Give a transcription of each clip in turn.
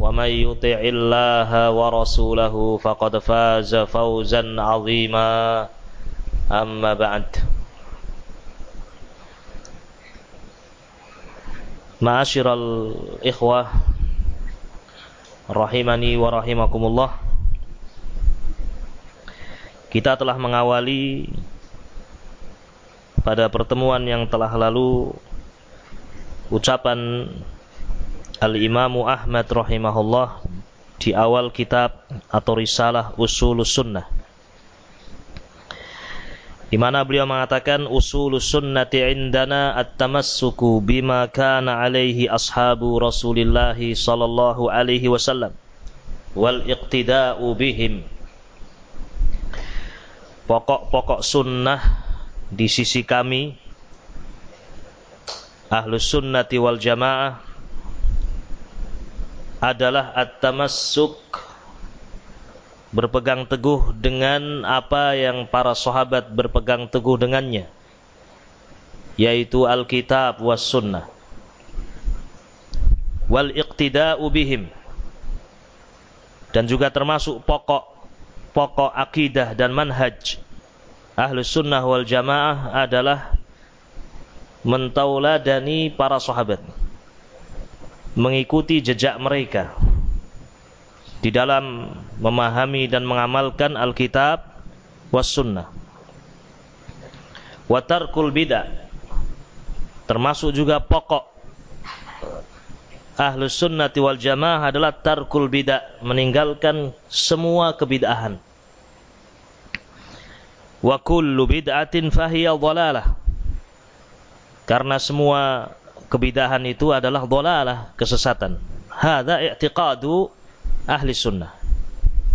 ومن يطع الله ورسوله فقد فاز فوزا عظيما أما بعد معاشر الإخوة rahimani wa rahimakumullah kita telah mengawali pada pertemuan yang telah lalu ucapan Al-Imamu Ahmad rahimahullah di awal kitab atau risalah Usulus Sunnah. Di mana beliau mengatakan usulus sunnati indana at-tamassuku bima kana alaihi ashabu Rasulillah sallallahu alaihi wasallam wal iqtida'u bihim. Pokok-pokok sunnah di sisi kami ahlus sunnati wal jamaah adalah at-tamassuk. Berpegang teguh dengan apa yang para sahabat berpegang teguh dengannya yaitu Alkitab was sunnah. Wal iqtida'u bihim. Dan juga termasuk pokok pokok akidah dan manhaj. Ahlus Sunnah wal Jamaah adalah mentauladani para sahabat mengikuti jejak mereka di dalam memahami dan mengamalkan Alkitab was sunnah watarkul bidah termasuk juga pokok Ahlus sunnati wal jamaah adalah tarkul bidah, meninggalkan semua kebid'ahan. Wa kullu bid'atin fahiya dhalalah. Karena semua kebidahan itu adalah dhalalah, kesesatan. Hadza i'tiqadu ahli sunnah.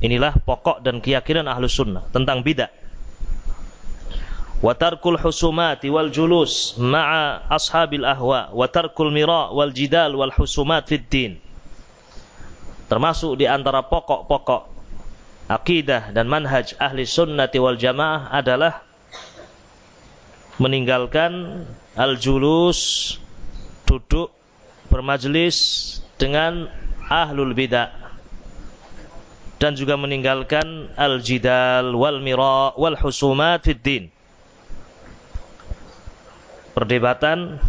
Inilah pokok dan keyakinan ahli sunnah tentang bidah ma'a ashabil ahwa wa tarkul mira wal jidal wal husumat fid din termasuk di antara pokok-pokok akidah dan manhaj ahli sunnati wal jamaah adalah meninggalkan al-julus duduk bermajlis dengan ahlul bidah dan juga meninggalkan al-jidal wal mira wal husumat fid din perdebatan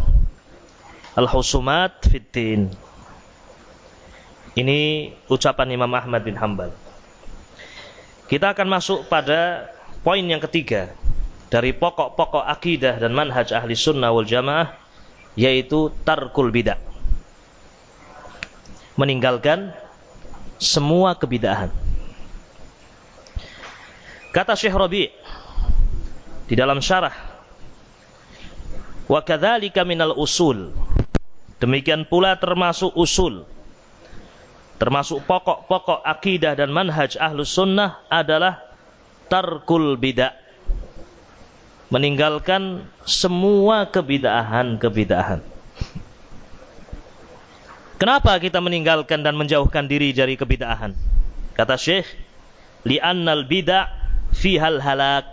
al-husumat fitin. Ini ucapan Imam Ahmad bin Hambal. Kita akan masuk pada poin yang ketiga dari pokok-pokok akidah dan manhaj ahli sunnah wal jamaah yaitu tarkul bidah. Meninggalkan semua kebidahan. Kata Syekh Rabi' di dalam syarah Wa kadzalika usul. Demikian pula termasuk usul. Termasuk pokok-pokok akidah dan manhaj ahlus sunnah adalah tarkul bidah. Meninggalkan semua kebidahan-kebidahan. Kenapa kita meninggalkan dan menjauhkan diri dari kebidahan? Kata Syekh, li'annal bid'ah fihal halak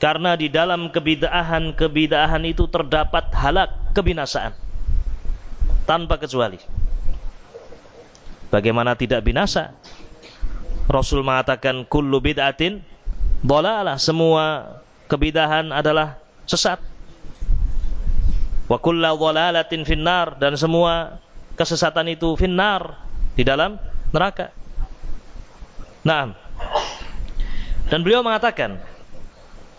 karena di dalam kebidahan-kebidahan itu terdapat halak kebinasaan. Tanpa kecuali. Bagaimana tidak binasa? Rasul mengatakan kullu bid'atin dolalah semua kebidahan adalah sesat. Wa kullu dhalalatin finnar dan semua kesesatan itu finnar di dalam neraka. Nah, dan beliau mengatakan,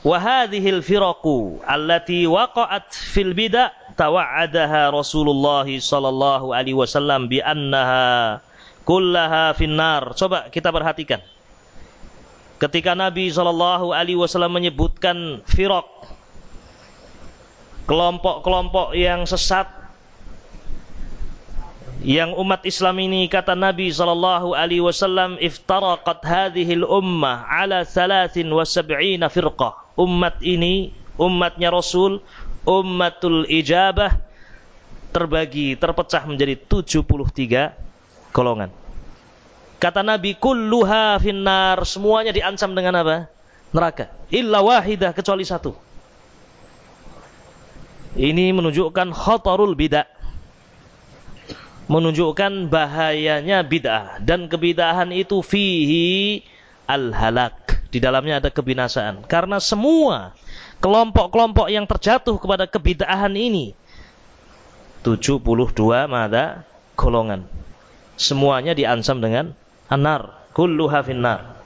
"Wahadihil firaku allati waqa'at fil bid'ah tawa'adaha Rasulullah sallallahu alaihi wasallam bi annaha kullaha finnar." Coba kita perhatikan. Ketika Nabi sallallahu alaihi wasallam menyebutkan firaq kelompok-kelompok yang sesat yang umat Islam ini kata Nabi sallallahu alaihi wasallam iftaraqat hadhihi ummah ala 73 firqah. Umat ini, umatnya Rasul, ummatul ijabah terbagi, terpecah menjadi 73 golongan. Kata Nabi kulluha finnar, semuanya diancam dengan apa? Neraka. Illa wahidah kecuali satu. Ini menunjukkan khatarul bid'ah menunjukkan bahayanya bid'ah dan kebidahan itu fihi al-halak. Di dalamnya ada kebinasaan. Karena semua kelompok-kelompok yang terjatuh kepada kebidahan ini 72 mada golongan. Semuanya diancam dengan anar, kulluha finnar.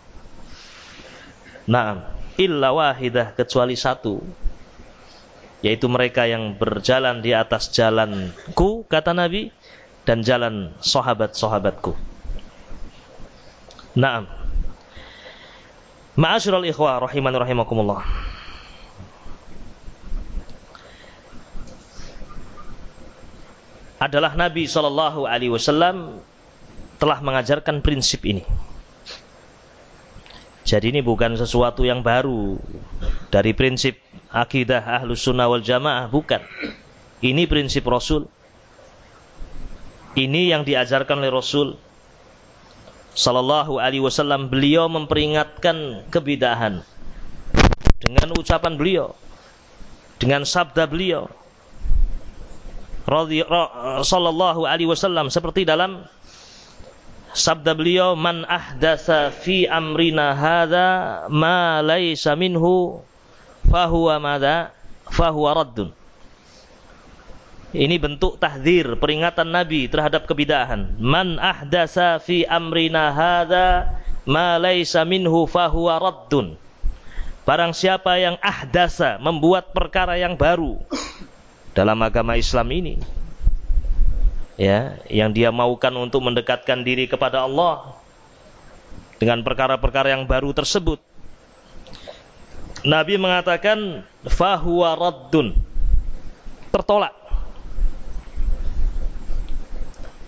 Naam, illa wahidah kecuali satu yaitu mereka yang berjalan di atas jalanku kata Nabi dan jalan sahabat-sahabatku. Naam. Ma'asyiral ikhwah rahiman rahimakumullah. Adalah Nabi sallallahu alaihi wasallam telah mengajarkan prinsip ini. Jadi ini bukan sesuatu yang baru dari prinsip akidah ahlus sunnah wal jamaah, bukan. Ini prinsip Rasul ini yang diajarkan oleh Rasul Sallallahu Alaihi Wasallam. Beliau memperingatkan kebidahan dengan ucapan beliau, dengan sabda beliau. Sallallahu Alaihi Wasallam seperti dalam sabda beliau man ahdatsa fi amrina hadza ma laisa minhu fahuwa madza fahuwa raddun ini bentuk tahdir, peringatan Nabi terhadap kebidahan. Man ahdasa fi amrina hadza ma laisa minhu fahuwa raddun. Barang siapa yang ahdasa, membuat perkara yang baru dalam agama Islam ini. Ya, yang dia maukan untuk mendekatkan diri kepada Allah dengan perkara-perkara yang baru tersebut. Nabi mengatakan fahuwa raddun. Tertolak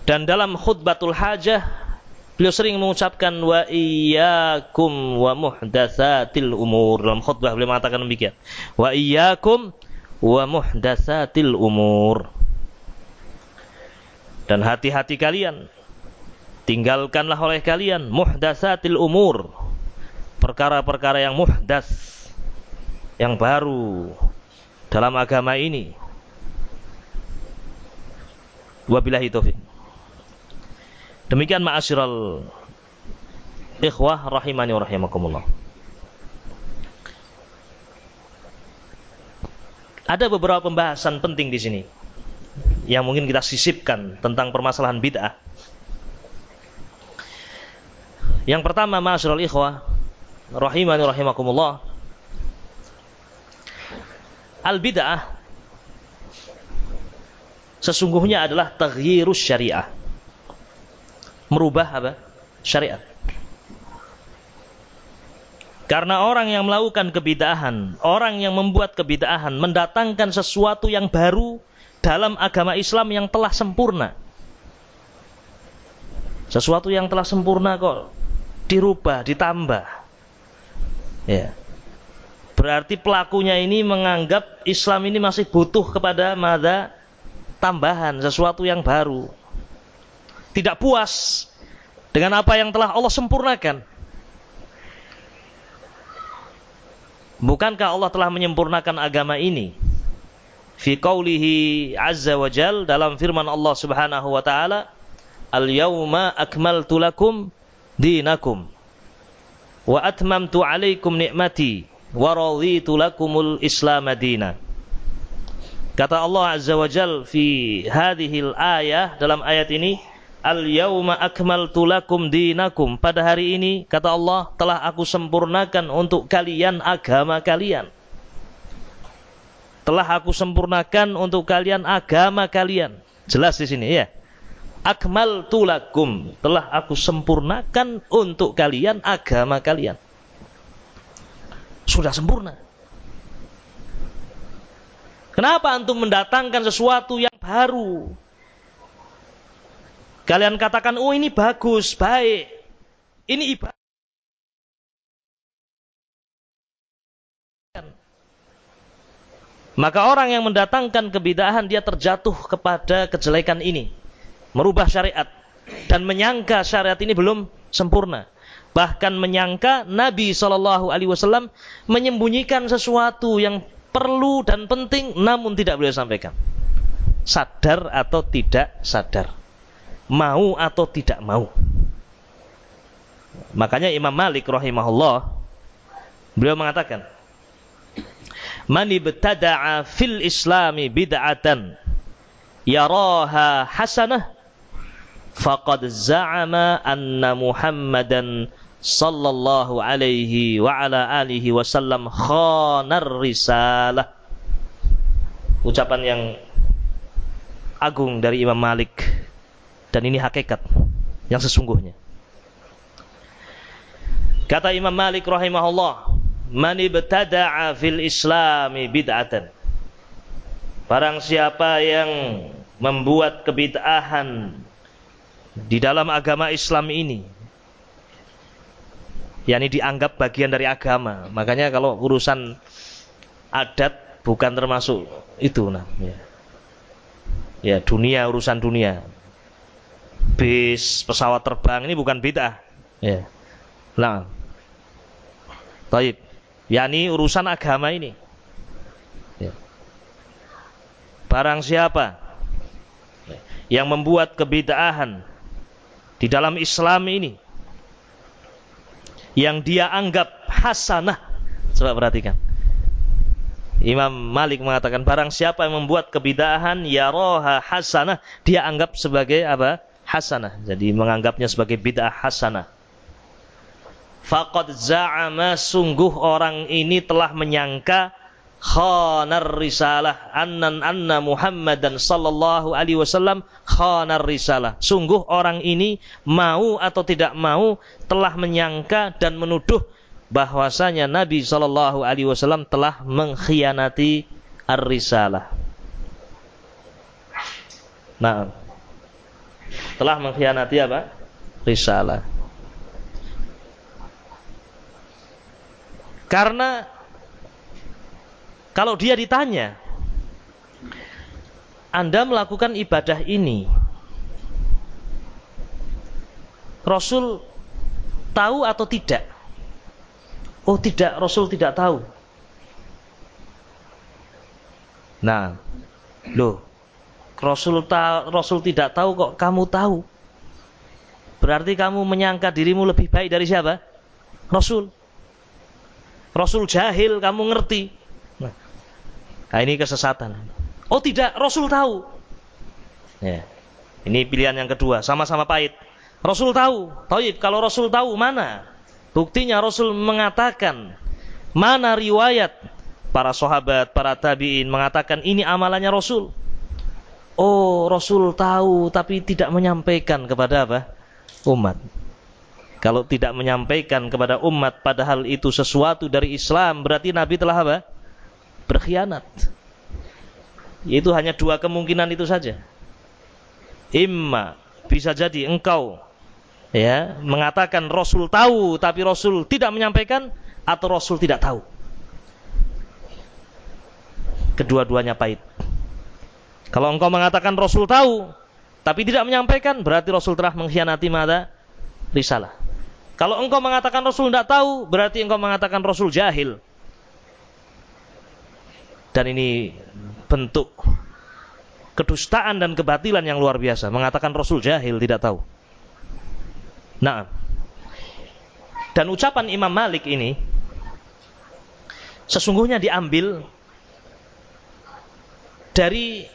Dan dalam khutbatul hajah beliau sering mengucapkan wa iyyakum wa muhdatsatil umur. Dalam khutbah beliau mengatakan demikian. Wa iyyakum wa muhdatsatil umur. Dan hati-hati kalian tinggalkanlah oleh kalian muhdatsatil umur. Perkara-perkara yang muhdas yang baru dalam agama ini. Wabillahi taufik. Demikian ma'asyiral ikhwah rahimani wa rahimakumullah. Ada beberapa pembahasan penting di sini yang mungkin kita sisipkan tentang permasalahan bid'ah. Yang pertama, ma'asyiral ikhwah rahimani rahimakumullah. Al bid'ah sesungguhnya adalah taghyirus syariah merubah apa? syariat. Karena orang yang melakukan kebidahan, orang yang membuat kebidahan mendatangkan sesuatu yang baru dalam agama Islam yang telah sempurna. Sesuatu yang telah sempurna kok dirubah, ditambah. Ya. Berarti pelakunya ini menganggap Islam ini masih butuh kepada mada tambahan, sesuatu yang baru tidak puas dengan apa yang telah Allah sempurnakan. Bukankah Allah telah menyempurnakan agama ini? Fi qawlihi azza wa jal dalam firman Allah subhanahu wa ta'ala Al-yawma akmaltu lakum dinakum wa atmamtu alaikum ni'mati wa raditu lakumul islam madina. Kata Allah Azza wa Jal fi hadhil ayah dalam ayat ini, Al-yawma akmaltu lakum dinakum. Pada hari ini, kata Allah, telah aku sempurnakan untuk kalian agama kalian. Telah aku sempurnakan untuk kalian agama kalian. Jelas di sini ya. Akmaltu lakum. Telah aku sempurnakan untuk kalian agama kalian. Sudah sempurna. Kenapa antum mendatangkan sesuatu yang baru? Kalian katakan, oh ini bagus, baik. Ini ibadah. Maka orang yang mendatangkan kebidahan dia terjatuh kepada kejelekan ini. Merubah syariat. Dan menyangka syariat ini belum sempurna. Bahkan menyangka Nabi SAW menyembunyikan sesuatu yang perlu dan penting namun tidak boleh sampaikan. Sadar atau tidak sadar. Mau atau tidak mau. Makanya Imam Malik rahimahullah beliau mengatakan Man ibtada'a fil islami bid'atan yaraha hasanah faqad za'ama anna Muhammadan sallallahu alaihi wa ala alihi wasallam khanar risalah. Ucapan yang agung dari Imam Malik dan ini hakikat yang sesungguhnya. Kata Imam Malik rahimahullah, "Man ibtada'a fil Islami bid'atan." Barang siapa yang membuat kebid'ahan di dalam agama Islam ini, yakni dianggap bagian dari agama. Makanya kalau urusan adat bukan termasuk itu nah ya. ya dunia urusan dunia bis pesawat terbang ini bukan bid'ah ya nah taib yakni urusan agama ini ya. barang siapa yang membuat kebid'ahan di dalam Islam ini yang dia anggap hasanah. Coba perhatikan. Imam Malik mengatakan barang siapa yang membuat kebidahan ya roha hasanah dia anggap sebagai apa hasanah jadi menganggapnya sebagai bid'ah hasanah faqad za'ama sungguh orang ini telah menyangka khanar risalah annan anna Muhammadan sallallahu alaihi wasallam khanar risalah. Sungguh orang ini mau atau tidak mau telah menyangka dan menuduh bahwasanya Nabi sallallahu alaihi wasallam telah mengkhianati ar-risalah. Nah, telah mengkhianati apa? Risalah. Karena kalau dia ditanya, Anda melakukan ibadah ini, Rasul tahu atau tidak? Oh tidak, Rasul tidak tahu. Nah, loh, Rasul ta Rasul tidak tahu kok kamu tahu. Berarti kamu menyangka dirimu lebih baik dari siapa? Rasul. Rasul jahil, kamu ngerti. Nah, ini kesesatan. Oh tidak, Rasul tahu. Ya. Ini pilihan yang kedua, sama-sama pahit. Rasul tahu. Taib, kalau Rasul tahu mana? Buktinya Rasul mengatakan mana riwayat para sahabat, para tabi'in mengatakan ini amalannya Rasul. Oh, Rasul tahu tapi tidak menyampaikan kepada apa? Umat. Kalau tidak menyampaikan kepada umat padahal itu sesuatu dari Islam, berarti Nabi telah apa? berkhianat. Itu hanya dua kemungkinan itu saja. Imma bisa jadi engkau ya mengatakan Rasul tahu tapi Rasul tidak menyampaikan atau Rasul tidak tahu. Kedua-duanya pahit. Kalau engkau mengatakan Rasul tahu tapi tidak menyampaikan berarti Rasul telah mengkhianati mata risalah. Kalau engkau mengatakan Rasul tidak tahu berarti engkau mengatakan Rasul jahil dan ini bentuk kedustaan dan kebatilan yang luar biasa mengatakan Rasul jahil tidak tahu. Nah, dan ucapan Imam Malik ini sesungguhnya diambil dari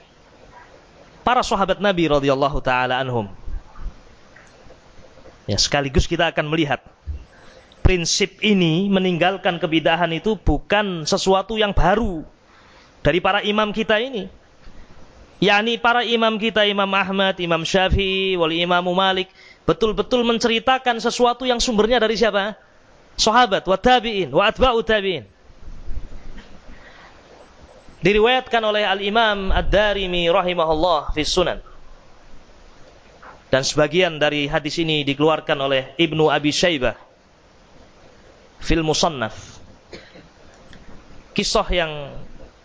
para sahabat Nabi radhiyallahu taala anhum. Ya, sekaligus kita akan melihat prinsip ini meninggalkan kebidahan itu bukan sesuatu yang baru dari para imam kita ini. yakni para imam kita Imam Ahmad, Imam Syafi'i, wali Imam Malik betul-betul menceritakan sesuatu yang sumbernya dari siapa? Sahabat, wa tabi'in, wa atba'u tabi'in. Diriwayatkan oleh Al-Imam Ad-Darimi rahimahullah fi Sunan. Dan sebagian dari hadis ini dikeluarkan oleh Ibnu Abi Syaibah fil Musannaf. Kisah yang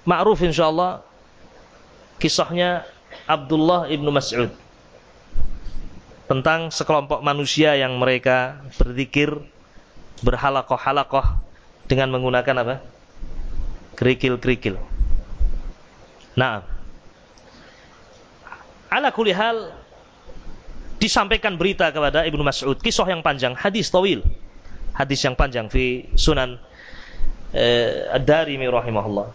ma'ruf insyaallah kisahnya Abdullah ibnu Mas'ud tentang sekelompok manusia yang mereka berzikir berhalakoh-halakoh dengan menggunakan apa? kerikil-kerikil. Nah, ala kulihal disampaikan berita kepada Ibnu Mas'ud kisah yang panjang, hadis tawil. Hadis yang panjang fi Sunan eh, rahimahullah.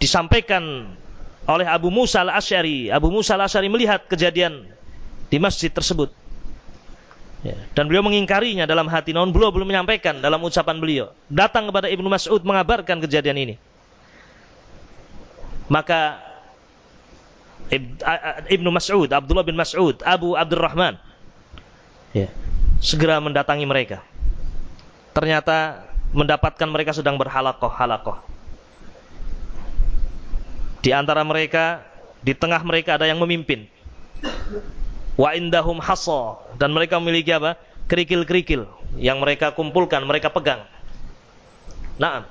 Disampaikan oleh Abu Musa al-Asy'ari. Abu Musa al-Asy'ari melihat kejadian di masjid tersebut. Ya, dan beliau mengingkarinya dalam hati, namun beliau belum menyampaikan dalam ucapan beliau. Datang kepada Ibnu Mas'ud mengabarkan kejadian ini. Maka Ibnu Mas'ud, Abdullah bin Mas'ud, Abu Abdurrahman, ya, segera mendatangi mereka. Ternyata mendapatkan mereka sedang berhalakoh-halakoh. Di antara mereka, di tengah mereka ada yang memimpin wa indahum hasa dan mereka memiliki apa? kerikil-kerikil yang mereka kumpulkan, mereka pegang. Nah,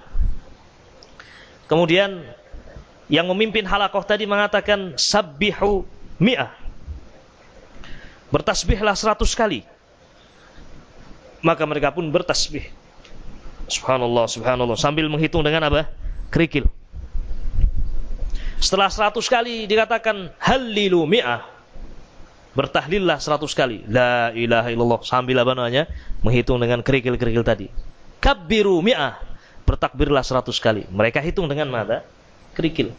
kemudian yang memimpin halakoh tadi mengatakan sabbihu mi'ah. Bertasbihlah seratus kali. Maka mereka pun bertasbih. Subhanallah, subhanallah. Sambil menghitung dengan apa? Kerikil. Setelah seratus kali dikatakan halilu mi'ah bertahlillah seratus kali la ilaha illallah sambil apa namanya menghitung dengan kerikil-kerikil tadi kabbiru mi'ah bertakbirlah seratus kali mereka hitung dengan mata kerikil.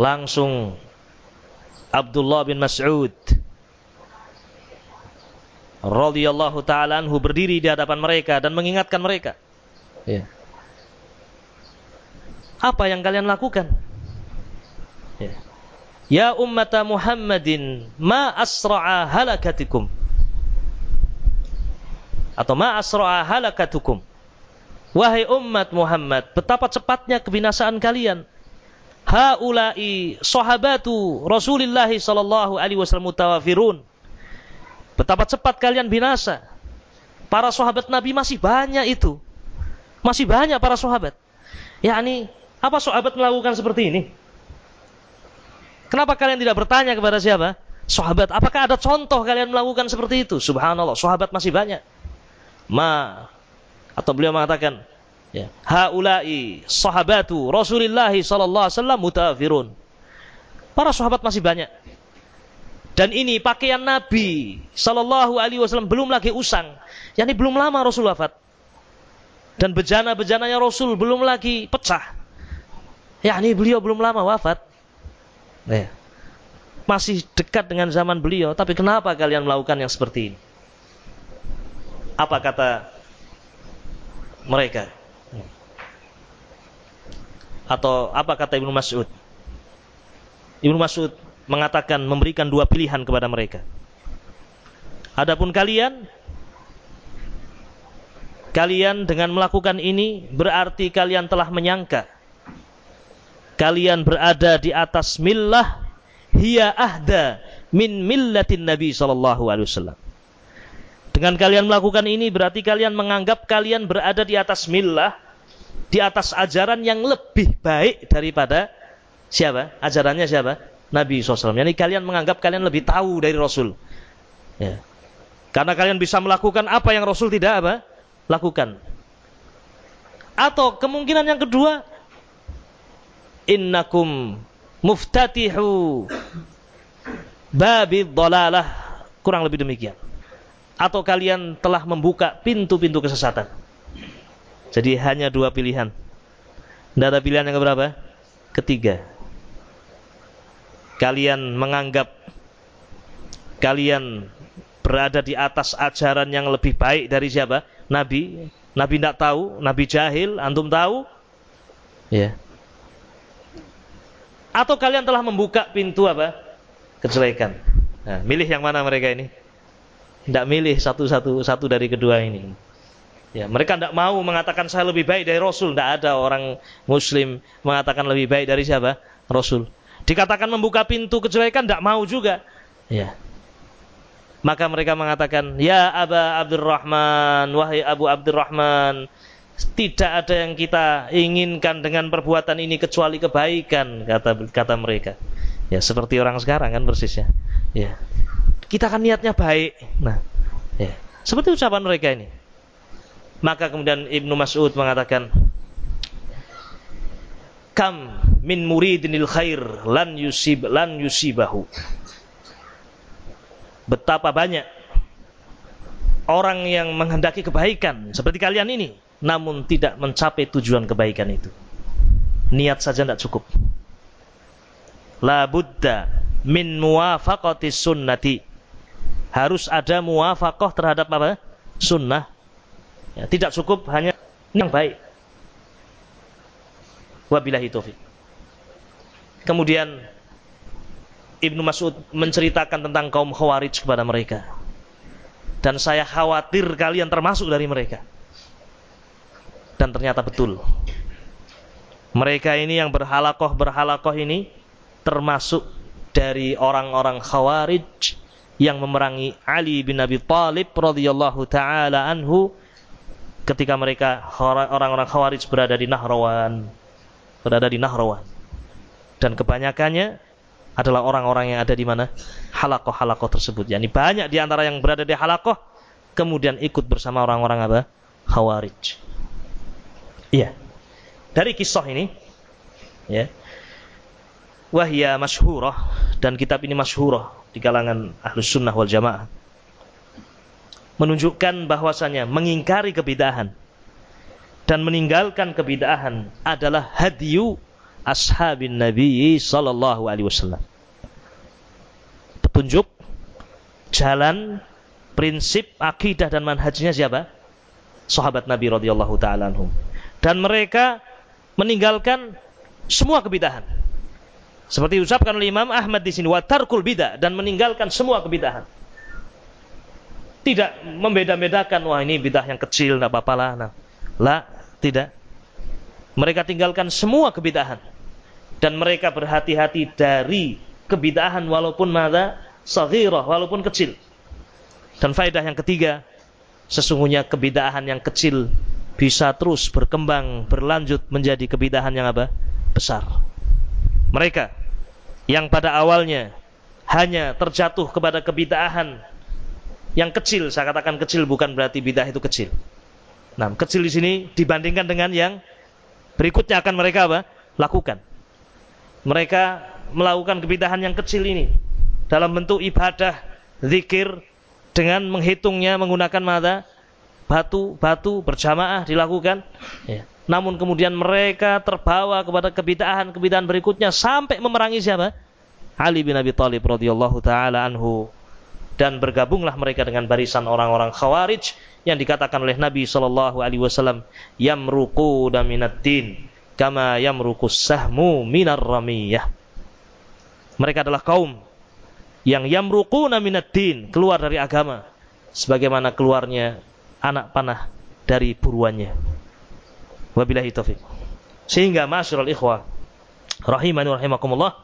Langsung Abdullah bin Mas'ud radhiyallahu taala anhu berdiri di hadapan mereka dan mengingatkan mereka. Ya. apa yang kalian lakukan? Ya. Ya ummata Muhammadin ma asra'a halakatikum atau ma asra'a halakatukum Wahai umat Muhammad, betapa cepatnya kebinasaan kalian. Haula'i sahabatu Rasulullah sallallahu alaihi wasallam mutawafirun. Betapa cepat kalian binasa. Para sahabat Nabi masih banyak itu. Masih banyak para sahabat. yakni apa sahabat melakukan seperti ini? Kenapa kalian tidak bertanya kepada siapa? Sahabat, apakah ada contoh kalian melakukan seperti itu? Subhanallah, sahabat masih banyak. Ma atau beliau mengatakan, ya, haula'i sahabatu Rasulullah sallallahu alaihi wasallam mutafirun. Para sahabat masih banyak. Dan ini pakaian Nabi sallallahu alaihi wasallam belum lagi usang. Yani belum lama Rasul wafat. Dan bejana-bejananya Rasul belum lagi pecah. Yani beliau belum lama wafat. Ya. Masih dekat dengan zaman beliau, tapi kenapa kalian melakukan yang seperti ini? Apa kata mereka? Atau apa kata Ibnu Mas'ud? Ibnu Mas'ud mengatakan memberikan dua pilihan kepada mereka. Adapun kalian kalian dengan melakukan ini berarti kalian telah menyangka kalian berada di atas millah hiya ahda min millatin Nabi sallallahu alaihi wasallam. Dengan kalian melakukan ini berarti kalian menganggap kalian berada di atas millah, di atas ajaran yang lebih baik daripada siapa? Ajarannya siapa? Nabi SAW. Jadi kalian menganggap kalian lebih tahu dari Rasul. Ya. Karena kalian bisa melakukan apa yang Rasul tidak apa? Lakukan. Atau kemungkinan yang kedua, innakum muftatihu babi dolalah kurang lebih demikian atau kalian telah membuka pintu-pintu kesesatan jadi hanya dua pilihan Tidak ada pilihan yang keberapa? Ketiga. Kalian menganggap kalian berada di atas ajaran yang lebih baik dari siapa? Nabi. Nabi tidak tahu, Nabi jahil, antum tahu? Ya. Atau kalian telah membuka pintu apa? Kejelekan. Nah, milih yang mana mereka ini? Tidak milih satu-satu satu dari kedua ini. Ya, mereka tidak mau mengatakan saya lebih baik dari Rasul. Tidak ada orang Muslim mengatakan lebih baik dari siapa? Rasul. Dikatakan membuka pintu kejelekan, tidak mau juga. Ya. Maka mereka mengatakan, Ya Aba Abdurrahman, wahai Abu Abdurrahman, tidak ada yang kita inginkan dengan perbuatan ini kecuali kebaikan, kata kata mereka. Ya, seperti orang sekarang kan persisnya. Ya. Kita kan niatnya baik. Nah, ya. Seperti ucapan mereka ini. Maka kemudian Ibnu Mas'ud mengatakan, "Kam min muridinil khair lan yusib lan yusibahu." Betapa banyak orang yang menghendaki kebaikan seperti kalian ini, namun tidak mencapai tujuan kebaikan itu. Niat saja tidak cukup. La buddha min muwafaqati sunnati. Harus ada muwafaqah terhadap apa? Sunnah Ya, tidak cukup hanya yang baik. Wabillahi taufik. Kemudian Ibnu Mas'ud menceritakan tentang kaum Khawarij kepada mereka. Dan saya khawatir kalian termasuk dari mereka. Dan ternyata betul. Mereka ini yang berhalakoh-berhalakoh ini termasuk dari orang-orang Khawarij yang memerangi Ali bin Abi Thalib radhiyallahu taala anhu ketika mereka orang-orang Khawarij berada di Nahrawan, berada di Nahrawan. Dan kebanyakannya adalah orang-orang yang ada di mana? Halakoh-halakoh tersebut. Yani banyak di antara yang berada di halakoh kemudian ikut bersama orang-orang apa? Khawarij. Iya. Dari kisah ini ya. Wahya masyhurah dan kitab ini masyhurah di kalangan Ahlus Sunnah wal Jamaah menunjukkan bahwasanya mengingkari kebidahan dan meninggalkan kebidahan adalah hadyu ashabin Nabi sallallahu alaihi wasallam. Petunjuk jalan prinsip akidah dan manhajnya siapa? Sahabat Nabi radhiyallahu taala. Dan mereka meninggalkan semua kebidahan. Seperti ucapkan oleh Imam Ahmad di sini, wa tarkul bidah dan meninggalkan semua kebidahan. Tidak membeda-bedakan wah ini bidah yang kecil tidak apa-apa lah. Nah, lah tidak. Mereka tinggalkan semua kebidahan. Dan mereka berhati-hati dari kebidahan walaupun mada saghirah walaupun kecil. Dan faedah yang ketiga sesungguhnya kebidahan yang kecil bisa terus berkembang berlanjut menjadi kebidahan yang apa? Besar. Mereka yang pada awalnya hanya terjatuh kepada kebidahan yang kecil, saya katakan kecil bukan berarti bidah itu kecil. Nah, kecil di sini dibandingkan dengan yang berikutnya akan mereka apa? Lakukan. Mereka melakukan kebidahan yang kecil ini dalam bentuk ibadah, zikir dengan menghitungnya menggunakan mata batu-batu berjamaah dilakukan. Ya. Namun kemudian mereka terbawa kepada kebidahan-kebidahan berikutnya sampai memerangi siapa? Ali bin Abi Thalib radhiyallahu taala anhu. Dan bergabunglah mereka dengan barisan orang-orang khawarij yang dikatakan oleh Nabi Shallallahu Alaihi Wasallam yamruku daminat din kama yamruku sahmu minar ramiyah mereka adalah kaum yang yamruku naminat din keluar dari agama sebagaimana keluarnya anak panah dari buruannya wabillahi taufik sehingga masyarul ikhwah rahimani rahimakumullah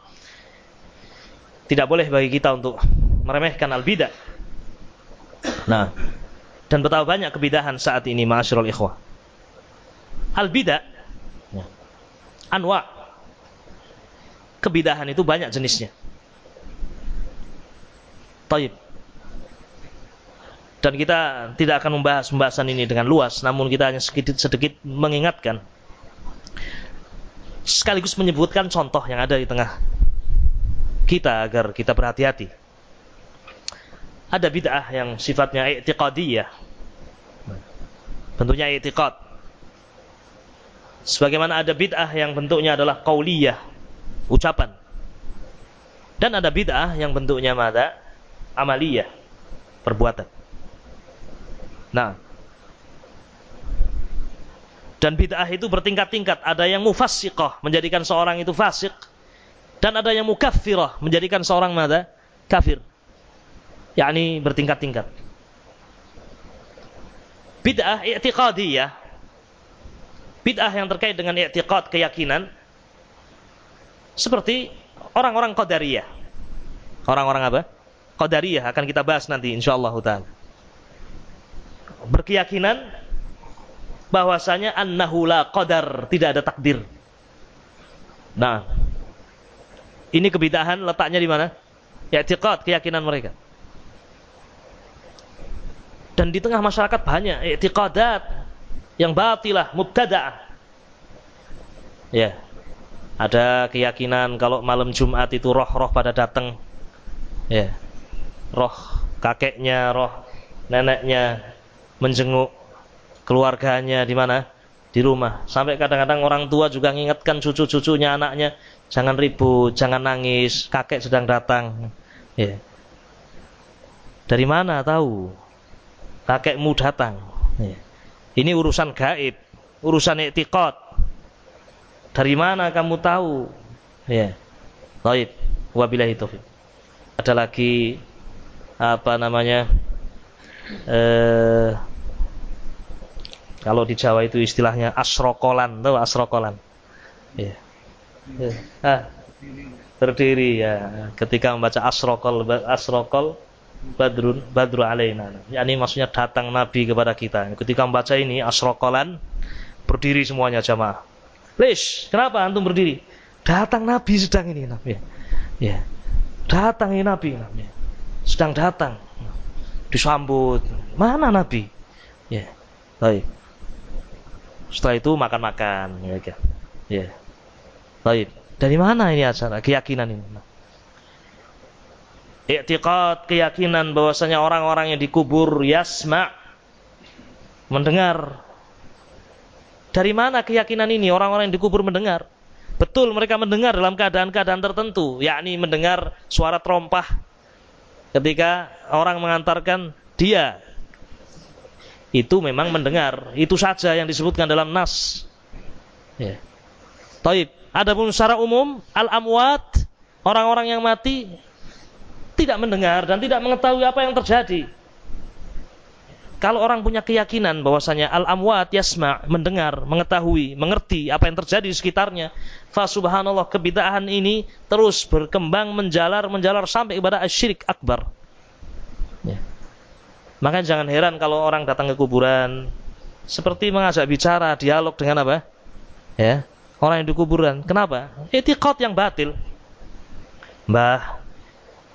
tidak boleh bagi kita untuk meremehkan al-bidah. Nah, dan betapa banyak kebidahan saat ini ma'asyiral ikhwah. Al-bidah ya, anwa kebidahan itu banyak jenisnya. Taib. Dan kita tidak akan membahas pembahasan ini dengan luas, namun kita hanya sedikit sedikit mengingatkan sekaligus menyebutkan contoh yang ada di tengah kita agar kita berhati-hati ada bid'ah yang sifatnya i'tiqadiyah. Bentuknya i'tiqad. Sebagaimana ada bid'ah yang bentuknya adalah qauliyah, ucapan. Dan ada bid'ah yang bentuknya mada? Amaliyah, perbuatan. Nah, dan bid'ah itu bertingkat-tingkat. Ada yang mufassiqah, menjadikan seorang itu fasik. Dan ada yang mukaffirah, menjadikan seorang mada? Kafir. Yakni bertingkat-tingkat. Bid'ah i'tiqadiyah bid'ah yang terkait dengan i'tiqad keyakinan seperti orang-orang qadariyah. Orang-orang apa? Qadariyah akan kita bahas nanti insyaallah taala. Berkeyakinan bahwasanya annahu la qadar, tidak ada takdir. Nah, ini kebidahan letaknya di mana? I'tiqad keyakinan mereka. Dan di tengah masyarakat banyak i'tiqadat yang batilah, mubtada'ah. Ya. Ada keyakinan kalau malam Jumat itu roh-roh pada datang. Ya. Roh kakeknya, roh neneknya menjenguk keluarganya di mana? Di rumah. Sampai kadang-kadang orang tua juga mengingatkan cucu-cucunya, anaknya, jangan ribut, jangan nangis, kakek sedang datang. Ya. Dari mana tahu? Kakekmu datang. Ya. Ini urusan gaib, urusan etikot. Dari mana kamu tahu? Ya. Baik. Wabillahi taufik. Ada lagi apa namanya? Eh kalau di Jawa itu istilahnya asrokolan, tahu asrokolan? Ya. ya. Ah, berdiri ya. Ketika membaca asrokol, asrokol badrun badru alaina. Yani maksudnya datang nabi kepada kita. Ketika membaca ini asrokolan berdiri semuanya jamaah. Lish, kenapa antum berdiri? Datang nabi sedang ini nabi. Ya. Datang ini nabi, nabi. Sedang datang. Disambut. Mana nabi? Ya. Baik. Setelah itu makan-makan ya kan. Ya. Baik. Dari mana ini acara keyakinan ini? i'tiqad keyakinan bahwasanya orang-orang yang dikubur yasma mendengar dari mana keyakinan ini orang-orang yang dikubur mendengar betul mereka mendengar dalam keadaan-keadaan tertentu yakni mendengar suara terompah ketika orang mengantarkan dia itu memang mendengar itu saja yang disebutkan dalam nas ya Taib. Adapun secara umum al-amwat orang-orang yang mati tidak mendengar dan tidak mengetahui apa yang terjadi. Kalau orang punya keyakinan bahwasanya al-amwat yasma, mendengar, mengetahui, mengerti apa yang terjadi di sekitarnya, fa subhanallah kebid'ahan ini terus berkembang menjalar menjalar sampai kepada asyirik akbar. Ya. Maka jangan heran kalau orang datang ke kuburan seperti mengajak bicara, dialog dengan apa? Ya, orang yang di kuburan. Kenapa? Etiqat yang batil. Mbah,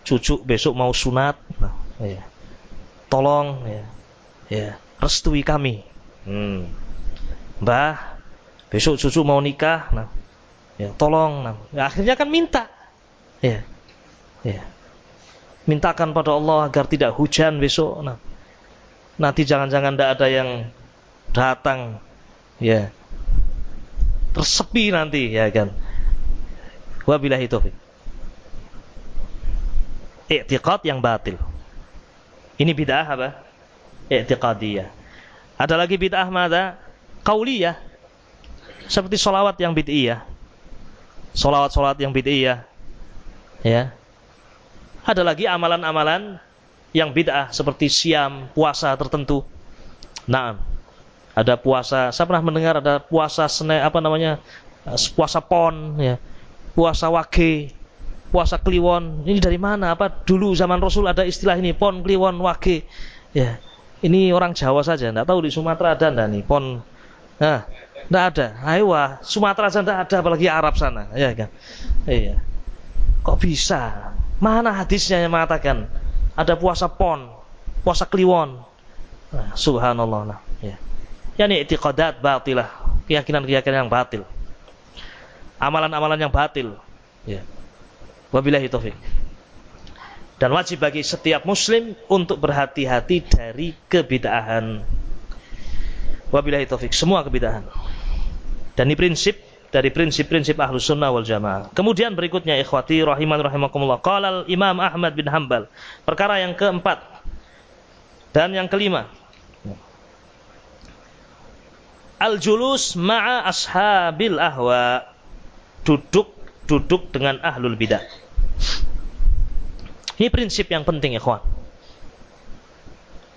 cucu besok mau sunat, nah, ya. tolong ya, ya restui kami. Hmm. Mbah, besok cucu mau nikah, nah, ya tolong. Nah, ya, akhirnya kan minta, ya, ya, mintakan pada Allah agar tidak hujan besok. Nah, nanti jangan-jangan tidak ada yang datang, ya, tersepi nanti, ya kan. Wabillahi taufik i'tiqad yang batil. Ini bid'ah apa? I'tiqadiyah. Ada lagi bid'ah mana? Qauliyah. Seperti solawat yang bid'iyah. Solawat-solawat yang bid'iyah. Ya. Ada lagi amalan-amalan yang bid'ah seperti siam, puasa tertentu. Nah, ada puasa. Saya pernah mendengar ada puasa sene apa namanya? Puasa pon, ya. Puasa wage, puasa kliwon. Ini dari mana? Apa dulu zaman Rasul ada istilah ini pon kliwon wage. Ya. Ini orang Jawa saja, enggak tahu di Sumatera ada enggak nih pon. Nah, enggak ada. Ayo wah, Sumatera saja enggak ada apalagi Arab sana, ya kan. Iya. Kok bisa? Mana hadisnya yang mengatakan ada puasa pon, puasa kliwon? Nah, subhanallah. Nah, ya. Yani i'tiqadat batilah, keyakinan-keyakinan yang batil. Amalan-amalan yang batil. Ya. Wabillahi taufik. Dan wajib bagi setiap muslim untuk berhati-hati dari kebid'ahan. Wabillahi taufik, semua kebid'ahan. Dan ini prinsip dari prinsip-prinsip ahlus sunnah wal jamaah. Kemudian berikutnya ikhwati rahiman rahimakumullah. Qala Imam Ahmad bin Hambal. Perkara yang keempat dan yang kelima. Al-julus ma'a ashabil ahwa. Duduk duduk dengan ahlul bidah. Ini prinsip yang penting ikhwan.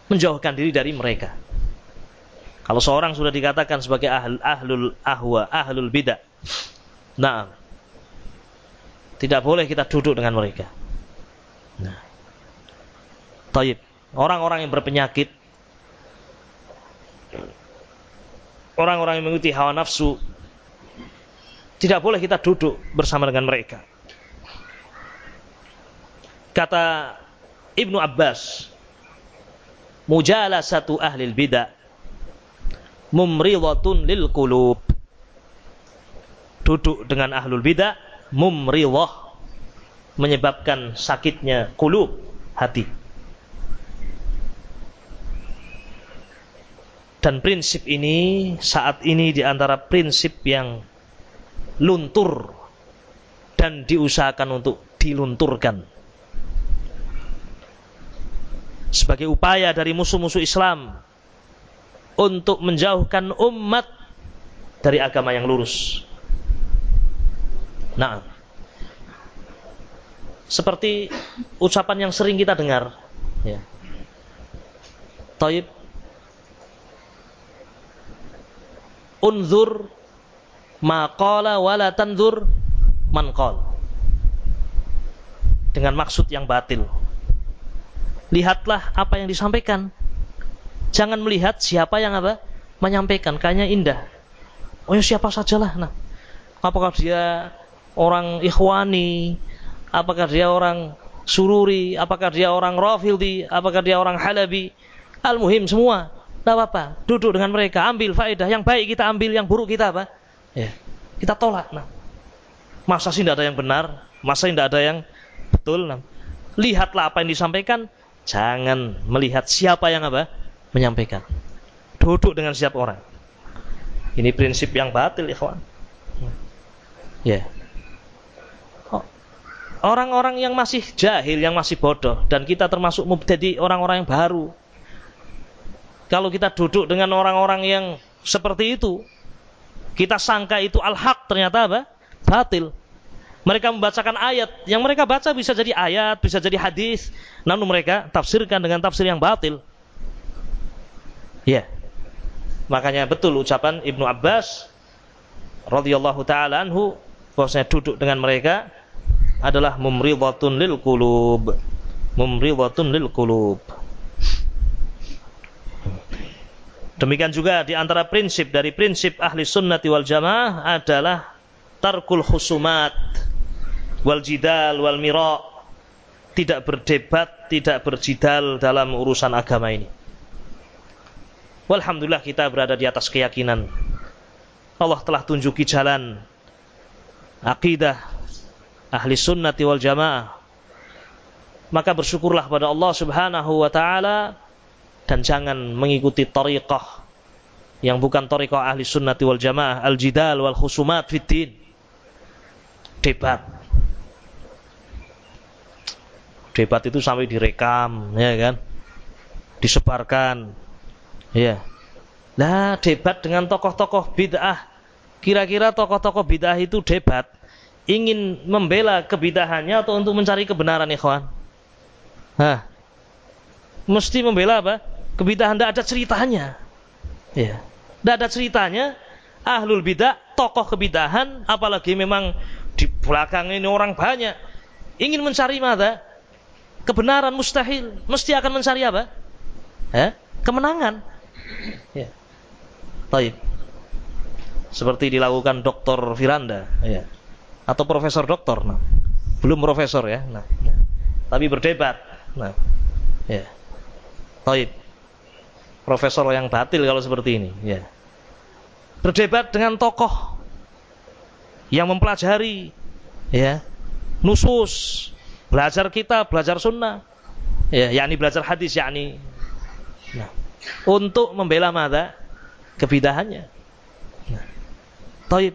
Menjauhkan diri dari mereka. Kalau seorang sudah dikatakan sebagai ahl, ahlul ahwa, ahlul bidah. Nah, tidak boleh kita duduk dengan mereka. Nah. Taib. Orang-orang yang berpenyakit orang-orang yang mengikuti hawa nafsu tidak boleh kita duduk bersama dengan mereka. Kata Ibnu Abbas, mujalasatu ahli bidah mumridhatun lil qulub. Duduk dengan ahlul bidah mumridhah menyebabkan sakitnya kulub hati. Dan prinsip ini saat ini di antara prinsip yang luntur dan diusahakan untuk dilunturkan. Sebagai upaya dari musuh-musuh Islam untuk menjauhkan umat dari agama yang lurus. Nah, seperti ucapan yang sering kita dengar, ya. Taib Unzur maqala wala tanzur Dengan maksud yang batil. Lihatlah apa yang disampaikan, Jangan melihat siapa yang apa menyampaikan. Kayaknya indah. Oh ya siapa sajalah. Nah, apakah dia orang ikhwani? Apakah dia orang sururi? Apakah dia orang rafildi? Apakah dia orang halabi? Al-muhim semua. Tidak apa-apa. Duduk dengan mereka. Ambil faedah. Yang baik kita ambil. Yang buruk kita apa? Ya. Kita tolak. Nah. Masa sih tidak ada yang benar? Masa tidak ada yang betul? Nah. Lihatlah apa yang disampaikan. Jangan melihat siapa yang apa? menyampaikan. Duduk dengan setiap orang. Ini prinsip yang batil, ikhwan. Ya. Yeah. Orang-orang yang masih jahil, yang masih bodoh, dan kita termasuk mubtadi orang-orang yang baru. Kalau kita duduk dengan orang-orang yang seperti itu, kita sangka itu al-haq, ternyata apa? Batil. Mereka membacakan ayat, yang mereka baca bisa jadi ayat, bisa jadi hadis, namun mereka tafsirkan dengan tafsir yang batil. Ya. Makanya betul ucapan Ibnu Abbas radhiyallahu taala anhu bahwasanya duduk dengan mereka adalah mumridhatun lil qulub. Mumridhatun lil qulub. Demikian juga di antara prinsip dari prinsip ahli sunnati wal jamaah adalah tarkul khusumat wal jidal wal mira tidak berdebat, tidak berjidal dalam urusan agama ini. Walhamdulillah kita berada di atas keyakinan. Allah telah tunjuki jalan akidah ahli sunnati wal jamaah. Maka bersyukurlah pada Allah subhanahu wa ta'ala dan jangan mengikuti tariqah yang bukan tariqah ahli sunnati wal jamaah al-jidal wal khusumat fitin debat debat itu sampai direkam ya kan disebarkan Ya. Nah, debat dengan tokoh-tokoh bid'ah. Kira-kira tokoh-tokoh bid'ah itu debat ingin membela kebidahannya atau untuk mencari kebenaran, ikhwan? Hah. Mesti membela apa? Kebidahan tidak ada ceritanya. Ya. Tidak ada ceritanya. Ahlul bidah, tokoh kebidahan, apalagi memang di belakang ini orang banyak ingin mencari mata kebenaran mustahil mesti akan mencari apa? Eh? Kemenangan. Ya. Taib. Seperti dilakukan Dokter Firanda, ya. Atau Profesor Doktor, nah. Belum profesor ya, nah. nah. Tapi berdebat. Nah. Ya. Taib. Profesor yang batil kalau seperti ini, ya. Berdebat dengan tokoh yang mempelajari ya, nusus, belajar kita, belajar sunnah. Ya, yakni belajar hadis yakni. Nah, untuk membela mata kebidahannya. Nah, Taib.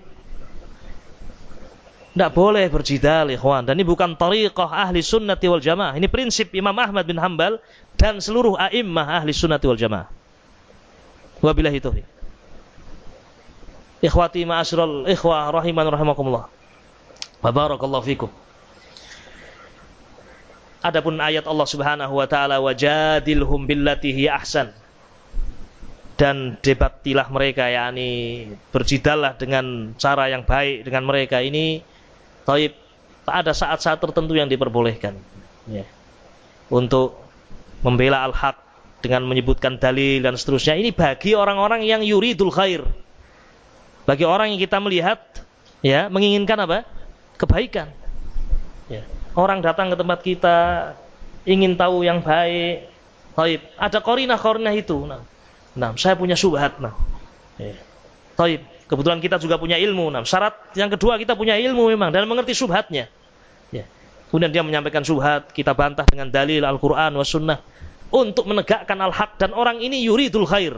Tidak boleh berjidal, ikhwan. Dan ini bukan tariqah ahli sunnati wal jamaah. Ini prinsip Imam Ahmad bin Hambal dan seluruh a'immah ahli sunnati wal jamaah. Wabillahi taufiq. Ikhwati ma'asyiral ikhwah rahiman rahimakumullah. Wa barakallahu fikum. Adapun ayat Allah Subhanahu wa taala wajadilhum billati hi ahsan. Dan debatilah mereka yakni berjidallah dengan cara yang baik dengan mereka ini taib ada saat-saat tertentu yang diperbolehkan ya. untuk membela al-haq dengan menyebutkan dalil dan seterusnya ini bagi orang-orang yang yuridul khair bagi orang yang kita melihat ya menginginkan apa kebaikan orang datang ke tempat kita ingin tahu yang baik Taib. Ada korina-korina itu. Nah, nah, saya punya subhat. Nah, ya. Taib. Kebetulan kita juga punya ilmu. Nah, syarat yang kedua kita punya ilmu memang dan mengerti subhatnya. Ya. Kemudian dia menyampaikan subhat, kita bantah dengan dalil Al-Quran wa sunnah untuk menegakkan al-haq dan orang ini yuridul khair,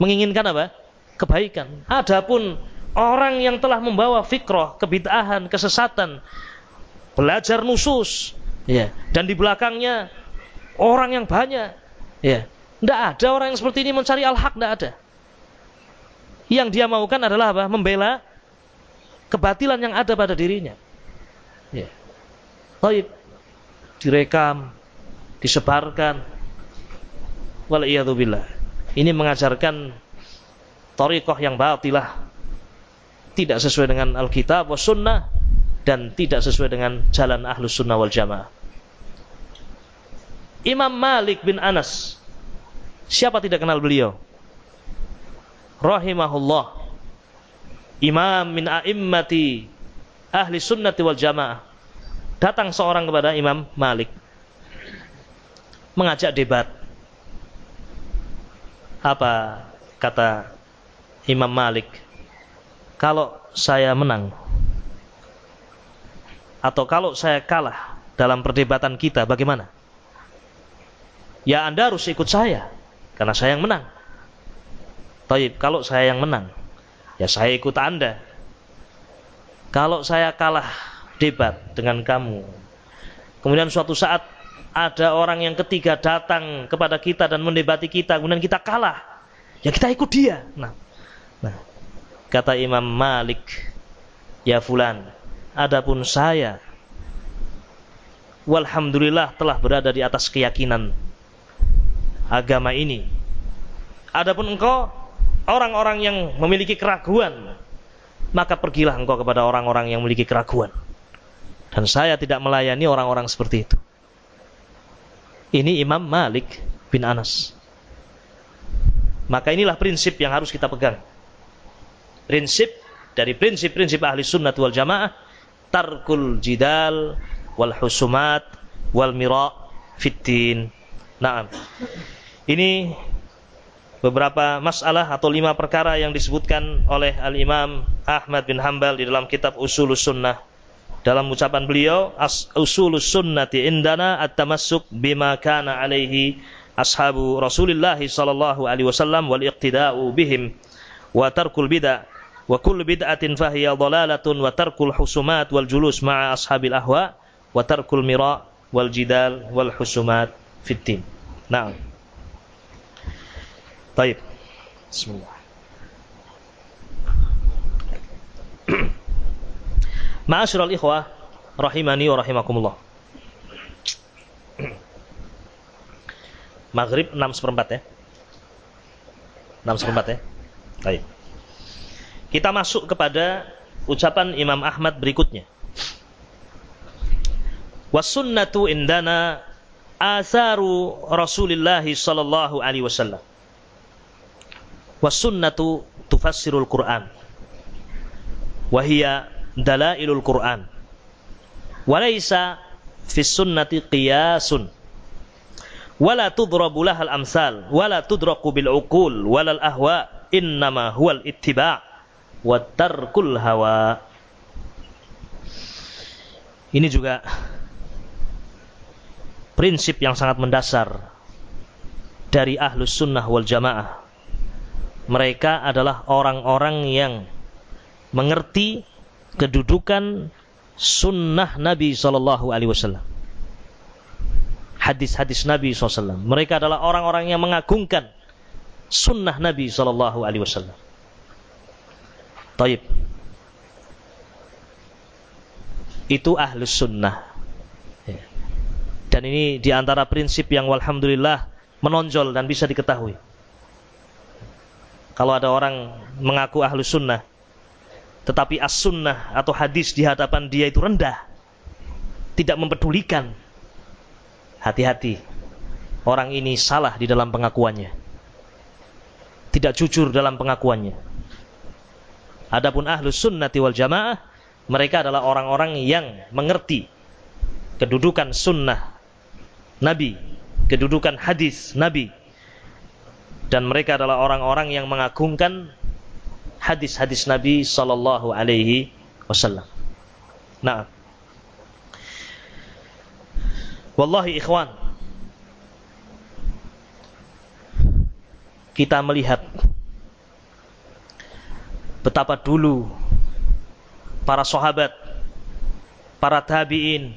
menginginkan apa? Kebaikan. Adapun orang yang telah membawa fikroh, kebid'ahan, kesesatan, belajar nusus, ya, dan di belakangnya orang yang banyak, ya, tidak ada orang yang seperti ini mencari al-haq, tidak ada. Yang dia maukan adalah apa? Membela kebatilan yang ada pada dirinya. Ya. Baik, direkam, disebarkan. Waliyadzubillah. Ini mengajarkan tariqah yang batilah. Tidak sesuai dengan Alkitab wa sunnah dan tidak sesuai dengan jalan ahlus sunnah wal jamaah. Imam Malik bin Anas. Siapa tidak kenal beliau? Rahimahullah. Imam min a'immati ahli sunnati wal jamaah. Datang seorang kepada Imam Malik. Mengajak debat. Apa kata Imam Malik? Kalau saya menang, atau kalau saya kalah dalam perdebatan kita bagaimana? Ya Anda harus ikut saya karena saya yang menang. Taib, kalau saya yang menang, ya saya ikut Anda. Kalau saya kalah debat dengan kamu, kemudian suatu saat ada orang yang ketiga datang kepada kita dan mendebati kita, kemudian kita kalah, ya kita ikut dia. Nah, nah kata Imam Malik, ya fulan, Adapun saya walhamdulillah telah berada di atas keyakinan agama ini. Adapun engkau orang-orang yang memiliki keraguan, maka pergilah engkau kepada orang-orang yang memiliki keraguan. Dan saya tidak melayani orang-orang seperti itu. Ini Imam Malik bin Anas. Maka inilah prinsip yang harus kita pegang. Prinsip dari prinsip-prinsip ahli sunnah wal jamaah tarkul jidal wal husumat wal mira fitin. Nah, ini beberapa masalah atau lima perkara yang disebutkan oleh Al Imam Ahmad bin Hambal di dalam kitab Usulus Sunnah. Dalam ucapan beliau, Usulus Sunnati indana at-tamassuk bima kana alaihi ashabu Rasulullah sallallahu alaihi wasallam wal iqtida'u bihim wa tarkul bid'ah wa kullu bid'atin fahiya dhalalatun wa tarkul husumat wal julus ma'a ashabil ahwa wa tarkul mira wal jidal wal husumat fitin. Naam. Baik. Bismillah. Ma'asyiral ikhwah rahimani wa rahimakumullah. Maghrib 6 seperempat ya. 6 seperempat ya. Baik. Kita masuk kepada ucapan Imam Ahmad berikutnya. Wasunnatu indana asaru Rasulullah sallallahu alaihi wasallam. Wasunnatu tufassirul Quran. Wahia dalailul Quran. Walaysa fi sunnati qiyasun. Wala tudrabu lahal amsal. Wala tudraku bil uqul. Walal ahwa. Innama huwal ittiba' watarkul hawa. Ini juga prinsip yang sangat mendasar dari ahlus sunnah wal jamaah. Mereka adalah orang-orang yang mengerti kedudukan sunnah Nabi Shallallahu Alaihi Wasallam. Hadis-hadis Nabi SAW. Mereka adalah orang-orang yang mengagungkan sunnah Nabi Shallallahu Alaihi Wasallam. Taib. Itu ahlus sunnah. Ya. Dan ini di antara prinsip yang walhamdulillah menonjol dan bisa diketahui. Kalau ada orang mengaku ahlus sunnah, tetapi as-sunnah atau hadis di hadapan dia itu rendah. Tidak mempedulikan. Hati-hati. Orang ini salah di dalam pengakuannya. Tidak jujur dalam pengakuannya. Adapun ahlus sunnati wal jamaah, mereka adalah orang-orang yang mengerti kedudukan sunnah Nabi, kedudukan hadis Nabi. Dan mereka adalah orang-orang yang mengagungkan hadis-hadis Nabi sallallahu alaihi wasallam. Nah. Wallahi ikhwan. Kita melihat betapa dulu para sahabat, para tabi'in,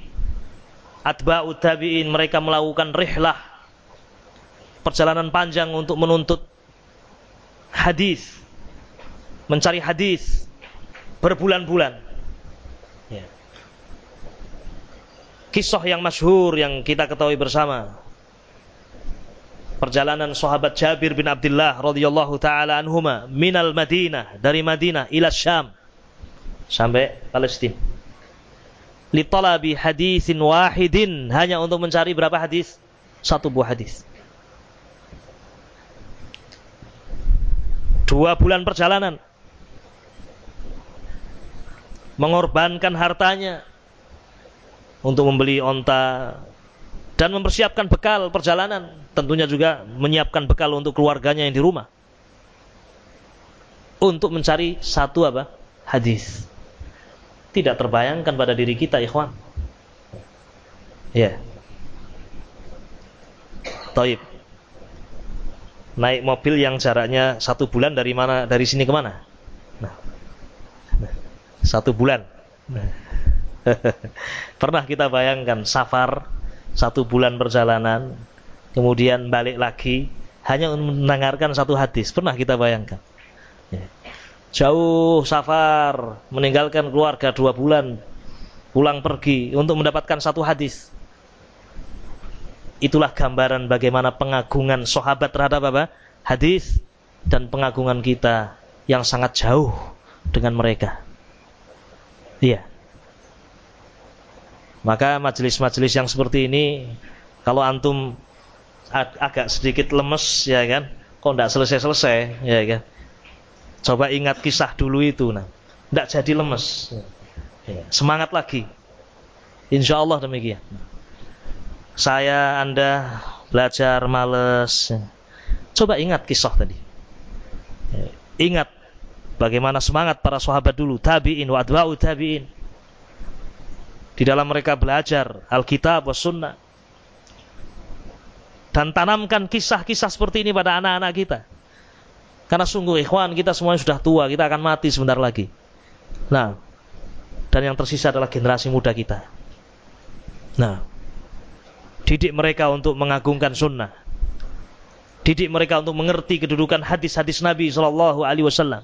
atba'ut tabi'in mereka melakukan rihlah perjalanan panjang untuk menuntut hadis mencari hadis berbulan-bulan. Ya. Kisah yang masyhur yang kita ketahui bersama. Perjalanan sahabat Jabir bin Abdullah radhiyallahu taala anhuma minal Madinah dari Madinah ila Syam sampai Palestina. Litalabi hadisin wahidin hanya untuk mencari berapa hadis? Satu buah hadis. Dua bulan perjalanan mengorbankan hartanya untuk membeli onta dan mempersiapkan bekal perjalanan, tentunya juga menyiapkan bekal untuk keluarganya yang di rumah. Untuk mencari satu apa? Hadis. Tidak terbayangkan pada diri kita, ikhwan. Ya. Taib. Naik mobil yang jaraknya satu bulan dari mana? Dari sini ke mana? Nah, satu bulan. Pernah kita bayangkan safar satu bulan perjalanan, kemudian balik lagi hanya mendengarkan satu hadis. Pernah kita bayangkan? Ya. Jauh safar, meninggalkan keluarga dua bulan, pulang pergi untuk mendapatkan satu hadis. Itulah gambaran bagaimana pengagungan sahabat terhadap apa? Hadis dan pengagungan kita yang sangat jauh dengan mereka. Iya. Maka majelis-majelis yang seperti ini kalau antum ag agak sedikit lemes ya kan, kok tidak selesai-selesai ya kan. Coba ingat kisah dulu itu nah. Tidak jadi lemes. Ya. Semangat lagi. Insya Allah demikian. Saya Anda belajar males. Coba ingat kisah tadi. Ingat Bagaimana semangat para sahabat dulu, tabi'in wa tabi'in. Di dalam mereka belajar Alkitab wa sunnah. Dan tanamkan kisah-kisah seperti ini pada anak-anak kita. Karena sungguh ikhwan kita semuanya sudah tua, kita akan mati sebentar lagi. Nah, dan yang tersisa adalah generasi muda kita. Nah, didik mereka untuk mengagungkan sunnah. Didik mereka untuk mengerti kedudukan hadis-hadis Nabi Shallallahu Alaihi Wasallam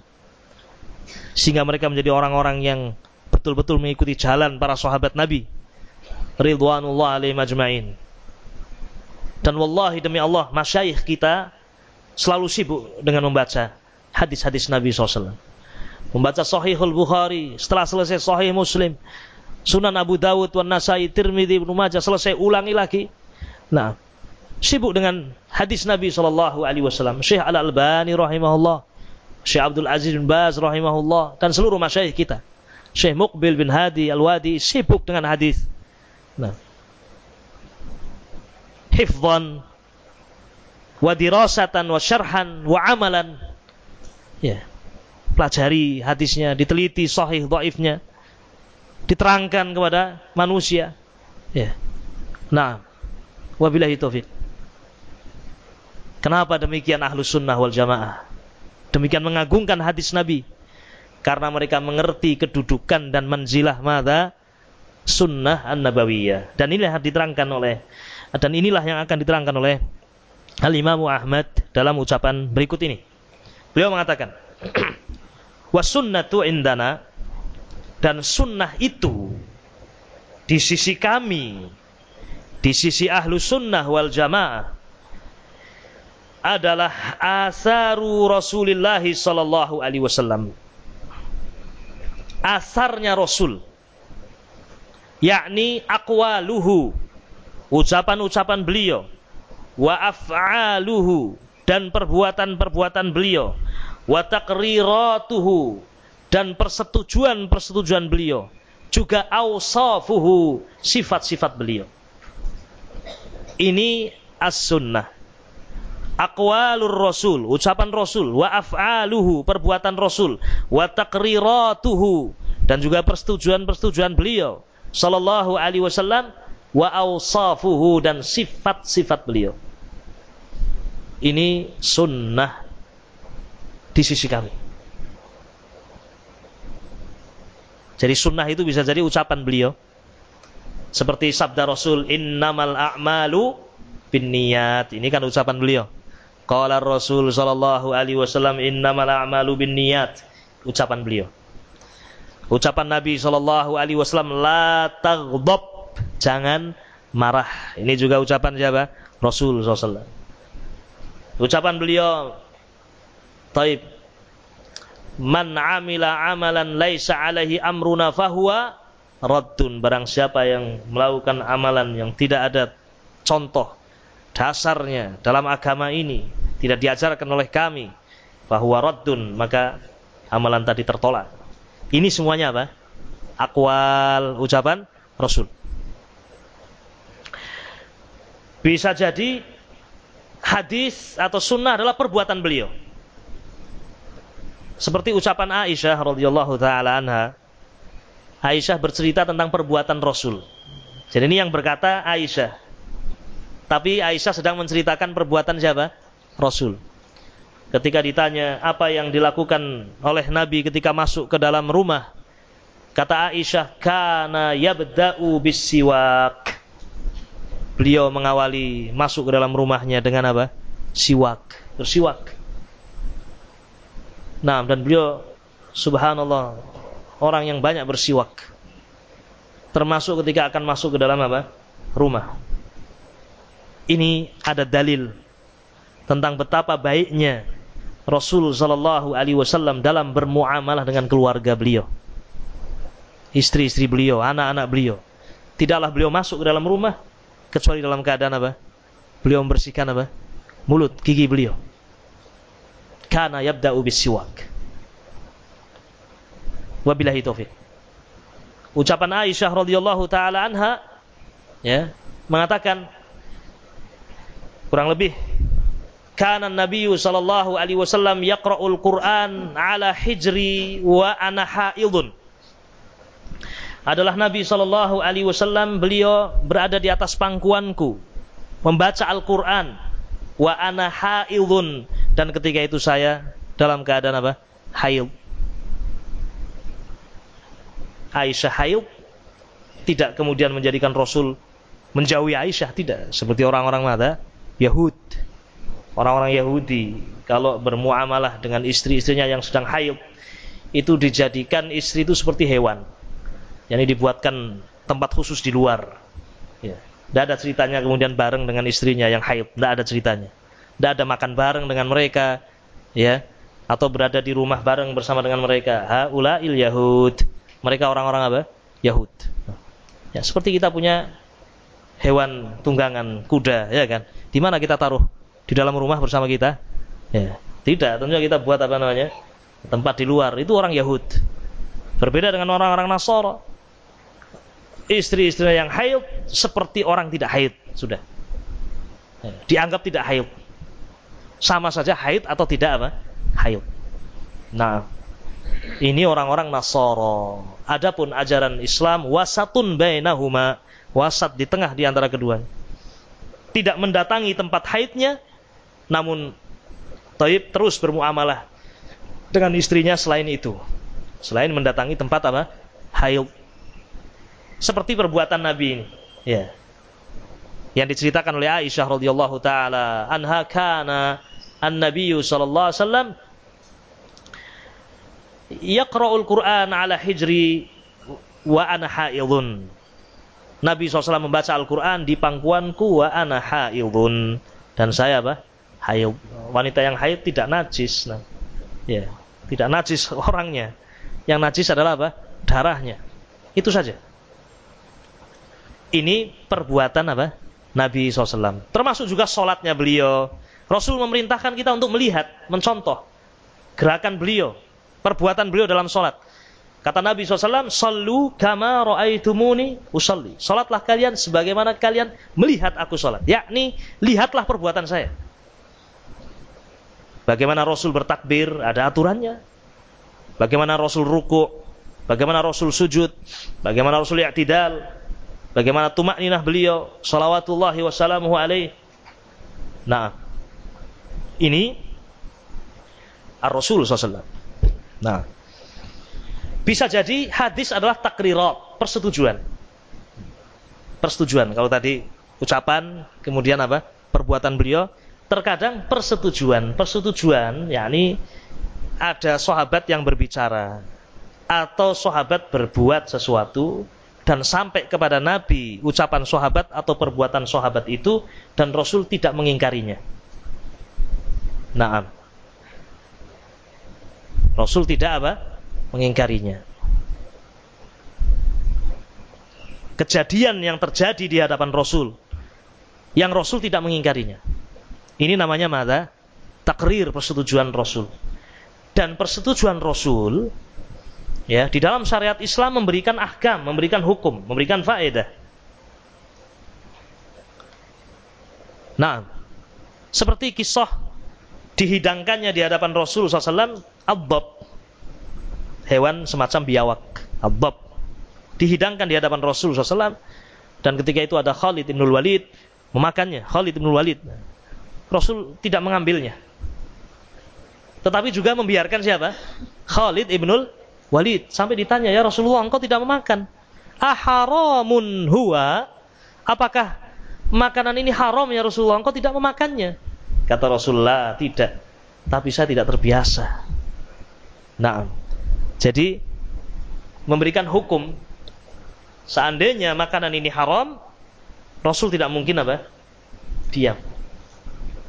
sehingga mereka menjadi orang-orang yang betul-betul mengikuti jalan para sahabat Nabi. Ridwanullah alaihi majma'in dan wallahi demi Allah masyayikh kita selalu sibuk dengan membaca hadis-hadis Nabi SAW membaca Sahihul Bukhari setelah selesai Sahih Muslim Sunan Abu Dawud Wan Nasai Tirmidzi Ibnu Majah selesai ulangi lagi. Nah sibuk dengan hadis Nabi SAW Syekh Al Albani rahimahullah Syekh Abdul Aziz bin Baz rahimahullah dan seluruh masyayikh kita. Syekh Muqbil bin Hadi Al-Wadi sibuk dengan hadis. Nah. Hifdhan wa dirasatan wa syarhan wa amalan. Ya. Pelajari hadisnya, diteliti sahih dhaifnya. Diterangkan kepada manusia. Ya. Nah, wabillahi taufik. Kenapa demikian ahlus sunnah wal jamaah? Demikian mengagungkan hadis Nabi. Karena mereka mengerti kedudukan dan manzilah mada sunnah an-nabawiyah. Dan inilah yang diterangkan oleh dan inilah yang akan diterangkan oleh Al-Imam Ahmad dalam ucapan berikut ini. Beliau mengatakan, "Was sunnatu indana" dan sunnah itu di sisi kami, di sisi ahlu sunnah wal jamaah adalah asaru Rasulullah sallallahu alaihi wasallam. Asarnya Rasul. Yakni aqwaluhu ucapan-ucapan beliau wa af'aluhu dan perbuatan-perbuatan beliau wa taqriratuhu dan persetujuan-persetujuan beliau juga awsafuhu sifat-sifat beliau. Ini as-sunnah aqwalur rasul ucapan rasul wa af'aluhu perbuatan rasul wa taqriratuhu dan juga persetujuan-persetujuan beliau sallallahu alaihi wasallam wa awsafuhu dan sifat-sifat beliau. Ini sunnah di sisi kami. Jadi sunnah itu bisa jadi ucapan beliau. Seperti sabda Rasul, innamal a'malu bin niyat. Ini kan ucapan beliau. Qala Rasul sallallahu alaihi wasallam innamal a'malu bin niyat. Ucapan beliau. Ucapan Nabi sallallahu alaihi wasallam la taghdab jangan marah. Ini juga ucapan siapa? Rasul SAW. Ucapan beliau, Taib. Man amila amalan laisa alaihi amruna fahuwa raddun. Barang siapa yang melakukan amalan yang tidak ada contoh dasarnya dalam agama ini, tidak diajarkan oleh kami, fahuwa raddun, maka amalan tadi tertolak. Ini semuanya apa? Akwal ucapan Rasul. Bisa jadi hadis atau sunnah adalah perbuatan beliau. Seperti ucapan Aisyah radhiyallahu taala anha. Aisyah bercerita tentang perbuatan Rasul. Jadi ini yang berkata Aisyah. Tapi Aisyah sedang menceritakan perbuatan siapa? Rasul. Ketika ditanya apa yang dilakukan oleh Nabi ketika masuk ke dalam rumah, kata Aisyah, "Kana yabda'u bisiwak." beliau mengawali masuk ke dalam rumahnya dengan apa? Siwak, bersiwak. Nah, dan beliau subhanallah orang yang banyak bersiwak. Termasuk ketika akan masuk ke dalam apa? Rumah. Ini ada dalil tentang betapa baiknya Rasul sallallahu alaihi wasallam dalam bermuamalah dengan keluarga beliau. Istri-istri beliau, anak-anak beliau. Tidaklah beliau masuk ke dalam rumah kecuali dalam keadaan apa? Beliau membersihkan apa? Mulut, gigi beliau. Kana yabda'u bisiwak. Wabillahi taufik. Ucapan Aisyah radhiyallahu taala anha ya, mengatakan kurang lebih kana Nabi sallallahu alaihi wasallam yaqra'ul Qur'an ala hijri wa ana haidun adalah Nabi Shallallahu Alaihi Wasallam. Beliau berada di atas pangkuanku, membaca Al-Quran. Wa ana haidun dan ketika itu saya dalam keadaan apa? Haid. Aisyah haid tidak kemudian menjadikan Rasul menjauhi Aisyah tidak seperti orang-orang mana Yahud orang-orang Yahudi kalau bermuamalah dengan istri-istrinya yang sedang haid itu dijadikan istri itu seperti hewan yang dibuatkan tempat khusus di luar. Ya. Tidak ada ceritanya kemudian bareng dengan istrinya yang haid. Tidak ada ceritanya. Tidak ada makan bareng dengan mereka. ya Atau berada di rumah bareng bersama dengan mereka. Haula'il Yahud. Mereka orang-orang apa? Yahud. Ya, seperti kita punya hewan tunggangan kuda, ya kan? Di mana kita taruh? Di dalam rumah bersama kita? Ya. Tidak, tentunya kita buat apa namanya? Tempat di luar. Itu orang Yahud. Berbeda dengan orang-orang Nasara istri-istri yang haid seperti orang tidak haid sudah dianggap tidak haid sama saja haid atau tidak apa haid nah ini orang-orang Nasoro adapun ajaran Islam wasatun bainahuma wasat di tengah di antara keduanya tidak mendatangi tempat haidnya namun Taib terus bermuamalah dengan istrinya selain itu selain mendatangi tempat apa? Haid. Seperti perbuatan Nabi ini. Ya. Yang diceritakan oleh Aisyah radhiyallahu taala anha kana an-nabiy sallallahu alaihi wasallam yaqra'ul Qur'an ala hijri wa ana haidun. Nabi SAW membaca Al-Quran di pangkuanku wa ana haidun. Dan saya apa? Wanita yang haid tidak najis. Nah, ya, tidak najis orangnya. Yang najis adalah apa? Darahnya. Itu saja. Ini perbuatan apa? Nabi SAW. Termasuk juga sholatnya beliau. Rasul memerintahkan kita untuk melihat, mencontoh gerakan beliau, perbuatan beliau dalam sholat. Kata Nabi SAW, Sallu kama ro'aitumuni usalli. Salatlah kalian sebagaimana kalian melihat aku salat. Yakni, lihatlah perbuatan saya. Bagaimana Rasul bertakbir, ada aturannya. Bagaimana Rasul ruku, bagaimana Rasul sujud, bagaimana Rasul i'tidal, bagaimana tumak ninah beliau, salawatullahi wassalamuhu alaih. Nah, ini Ar-Rasul SAW. Nah, bisa jadi hadis adalah takrirat, persetujuan. Persetujuan. Kalau tadi ucapan, kemudian apa? Perbuatan beliau. Terkadang persetujuan. Persetujuan, yakni ada sahabat yang berbicara atau sahabat berbuat sesuatu dan sampai kepada Nabi ucapan sahabat atau perbuatan sahabat itu dan Rasul tidak mengingkarinya. Naam. Rasul tidak apa? Mengingkarinya. Kejadian yang terjadi di hadapan Rasul yang Rasul tidak mengingkarinya. Ini namanya mata takrir persetujuan Rasul. Dan persetujuan Rasul ya di dalam syariat Islam memberikan ahkam, memberikan hukum, memberikan faedah. Nah, seperti kisah dihidangkannya di hadapan Rasul SAW, Abab hewan semacam biawak, abab. Dihidangkan di hadapan Rasul SAW. Dan ketika itu ada Khalid ibn Walid memakannya. Khalid ibn Walid. Rasul tidak mengambilnya. Tetapi juga membiarkan siapa? Khalid ibn Walid. Sampai ditanya, ya Rasulullah engkau tidak memakan. Aharamun huwa? Apakah makanan ini haram ya Rasulullah? Engkau tidak memakannya. Kata Rasulullah, tidak. Tapi saya tidak terbiasa. Nah, jadi memberikan hukum seandainya makanan ini haram, Rasul tidak mungkin apa? Diam.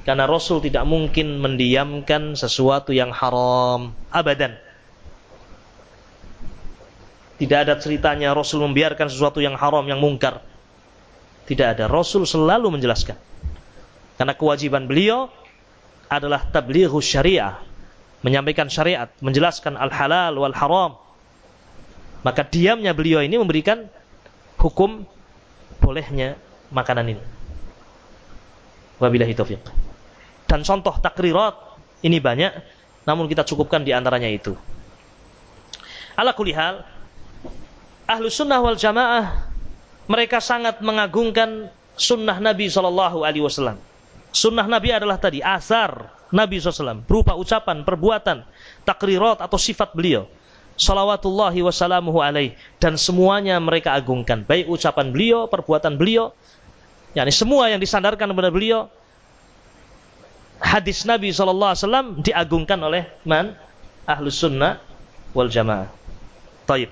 Karena Rasul tidak mungkin mendiamkan sesuatu yang haram abadan. Tidak ada ceritanya Rasul membiarkan sesuatu yang haram, yang mungkar. Tidak ada. Rasul selalu menjelaskan. Karena kewajiban beliau adalah tablighu syariah, menyampaikan syariat, menjelaskan al-halal wal haram. Maka diamnya beliau ini memberikan hukum bolehnya makanan ini. Wabillahi taufiq. Dan contoh takrirat ini banyak, namun kita cukupkan di antaranya itu. Ala kulihal, ahlu sunnah wal jamaah mereka sangat mengagungkan sunnah Nabi Wasallam. Sunnah Nabi adalah tadi asar Nabi SAW berupa ucapan, perbuatan, takrirat atau sifat beliau. Salawatullahi wassalamuhu alaih. Dan semuanya mereka agungkan. Baik ucapan beliau, perbuatan beliau. Yani semua yang disandarkan kepada beliau. Hadis Nabi SAW diagungkan oleh man? Ahlus sunnah wal jamaah. Taib.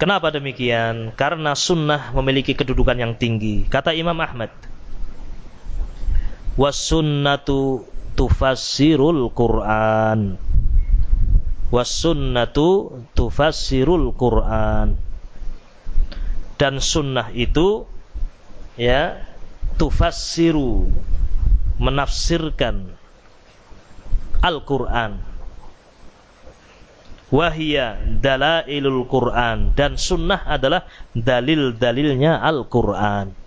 Kenapa demikian? Karena sunnah memiliki kedudukan yang tinggi. Kata Imam Ahmad, wasunnatu tufassirul Quran. Wasunnatu tufassirul Quran. Dan sunnah itu ya tufassiru menafsirkan Al-Quran. Wahia dalailul Quran. Dan sunnah adalah dalil-dalilnya Al-Quran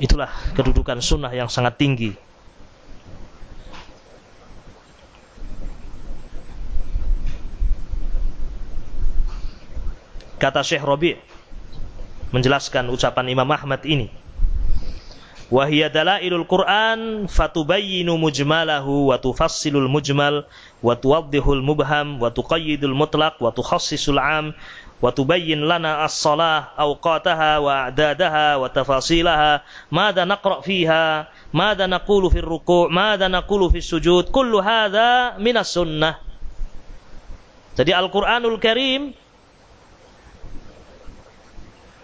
Itulah kedudukan sunnah yang sangat tinggi. Kata Syekh Robi menjelaskan ucapan Imam Ahmad ini. Wahia dalailul Quran fatubayyinu mujmalahu wa tufassilul mujmal wa tuwaddihul mubham wa tuqayyidul mutlaq wa tukhassisul am as-salah awqataha wa a'dadaha wa tafasilaha madza naqra fiha madza naqulu fil ruku' madza naqulu fis sujud kullu hadza minas sunnah jadi Al-Qur'anul Karim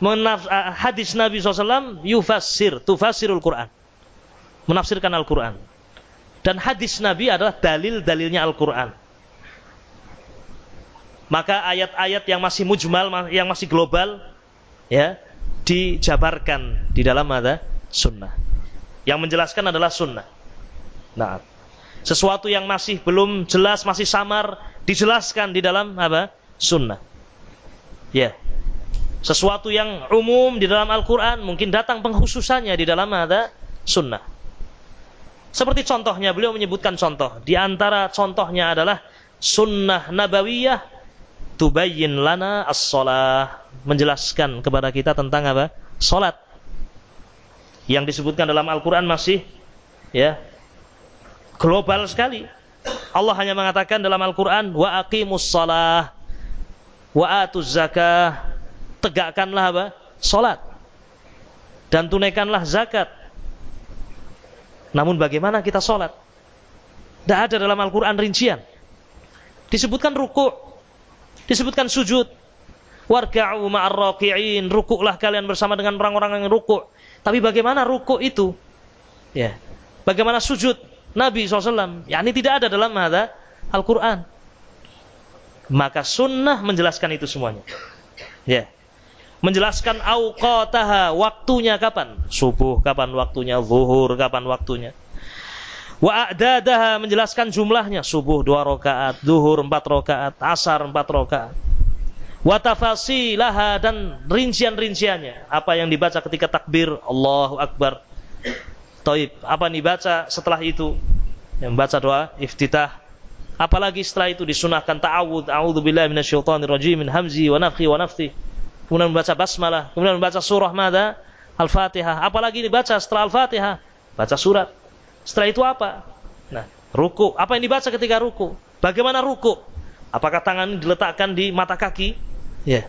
uh, hadis Nabi SAW yufassir, tufassirul Quran. Menafsirkan Al-Quran. Dan hadis Nabi adalah dalil-dalilnya Al-Quran. Maka ayat-ayat yang masih mujmal, yang masih global, ya, dijabarkan di dalam ada sunnah. Yang menjelaskan adalah sunnah. Nah, sesuatu yang masih belum jelas, masih samar, dijelaskan di dalam apa? Sunnah. Ya. Sesuatu yang umum di dalam Al-Quran mungkin datang pengkhususannya di dalam ada sunnah. Seperti contohnya beliau menyebutkan contoh. Di antara contohnya adalah sunnah nabawiyah tubayyin lana as-salah. Menjelaskan kepada kita tentang apa? Salat. Yang disebutkan dalam Al-Quran masih ya global sekali. Allah hanya mengatakan dalam Al-Quran wa aqimus salah wa atuz zakah tegakkanlah apa? Salat. Dan tunaikanlah zakat. Namun bagaimana kita salat? Tidak ada dalam Al-Quran rincian. Disebutkan ruku' disebutkan sujud. Warka'u ma'ar raki'in, rukuklah kalian bersama dengan orang-orang yang rukuk. Tapi bagaimana rukuk itu? Ya. Bagaimana sujud Nabi SAW? Ya, ini tidak ada dalam Al-Quran. Maka sunnah menjelaskan itu semuanya. Ya menjelaskan auqataha, waktunya kapan? Subuh kapan waktunya, zuhur kapan waktunya. Wa a'dadaha menjelaskan jumlahnya, subuh dua rakaat, zuhur empat rakaat, asar empat rakaat. Wa tafasilaha dan rincian-rinciannya, apa yang dibaca ketika takbir Allahu akbar. Taib, apa yang dibaca setelah itu? Yang membaca doa iftitah. Apalagi setelah itu disunahkan ta'awud, a'udzubillahi minasyaitonirrajim min hamzi wa nafthi wa nafthi kemudian membaca basmalah, kemudian membaca surah mada, Al-Fatihah. Apalagi dibaca setelah Al-Fatihah? Baca surat. Setelah itu apa? Nah, ruku. Apa yang dibaca ketika ruku? Bagaimana ruku? Apakah tangan diletakkan di mata kaki? Ya. Yeah.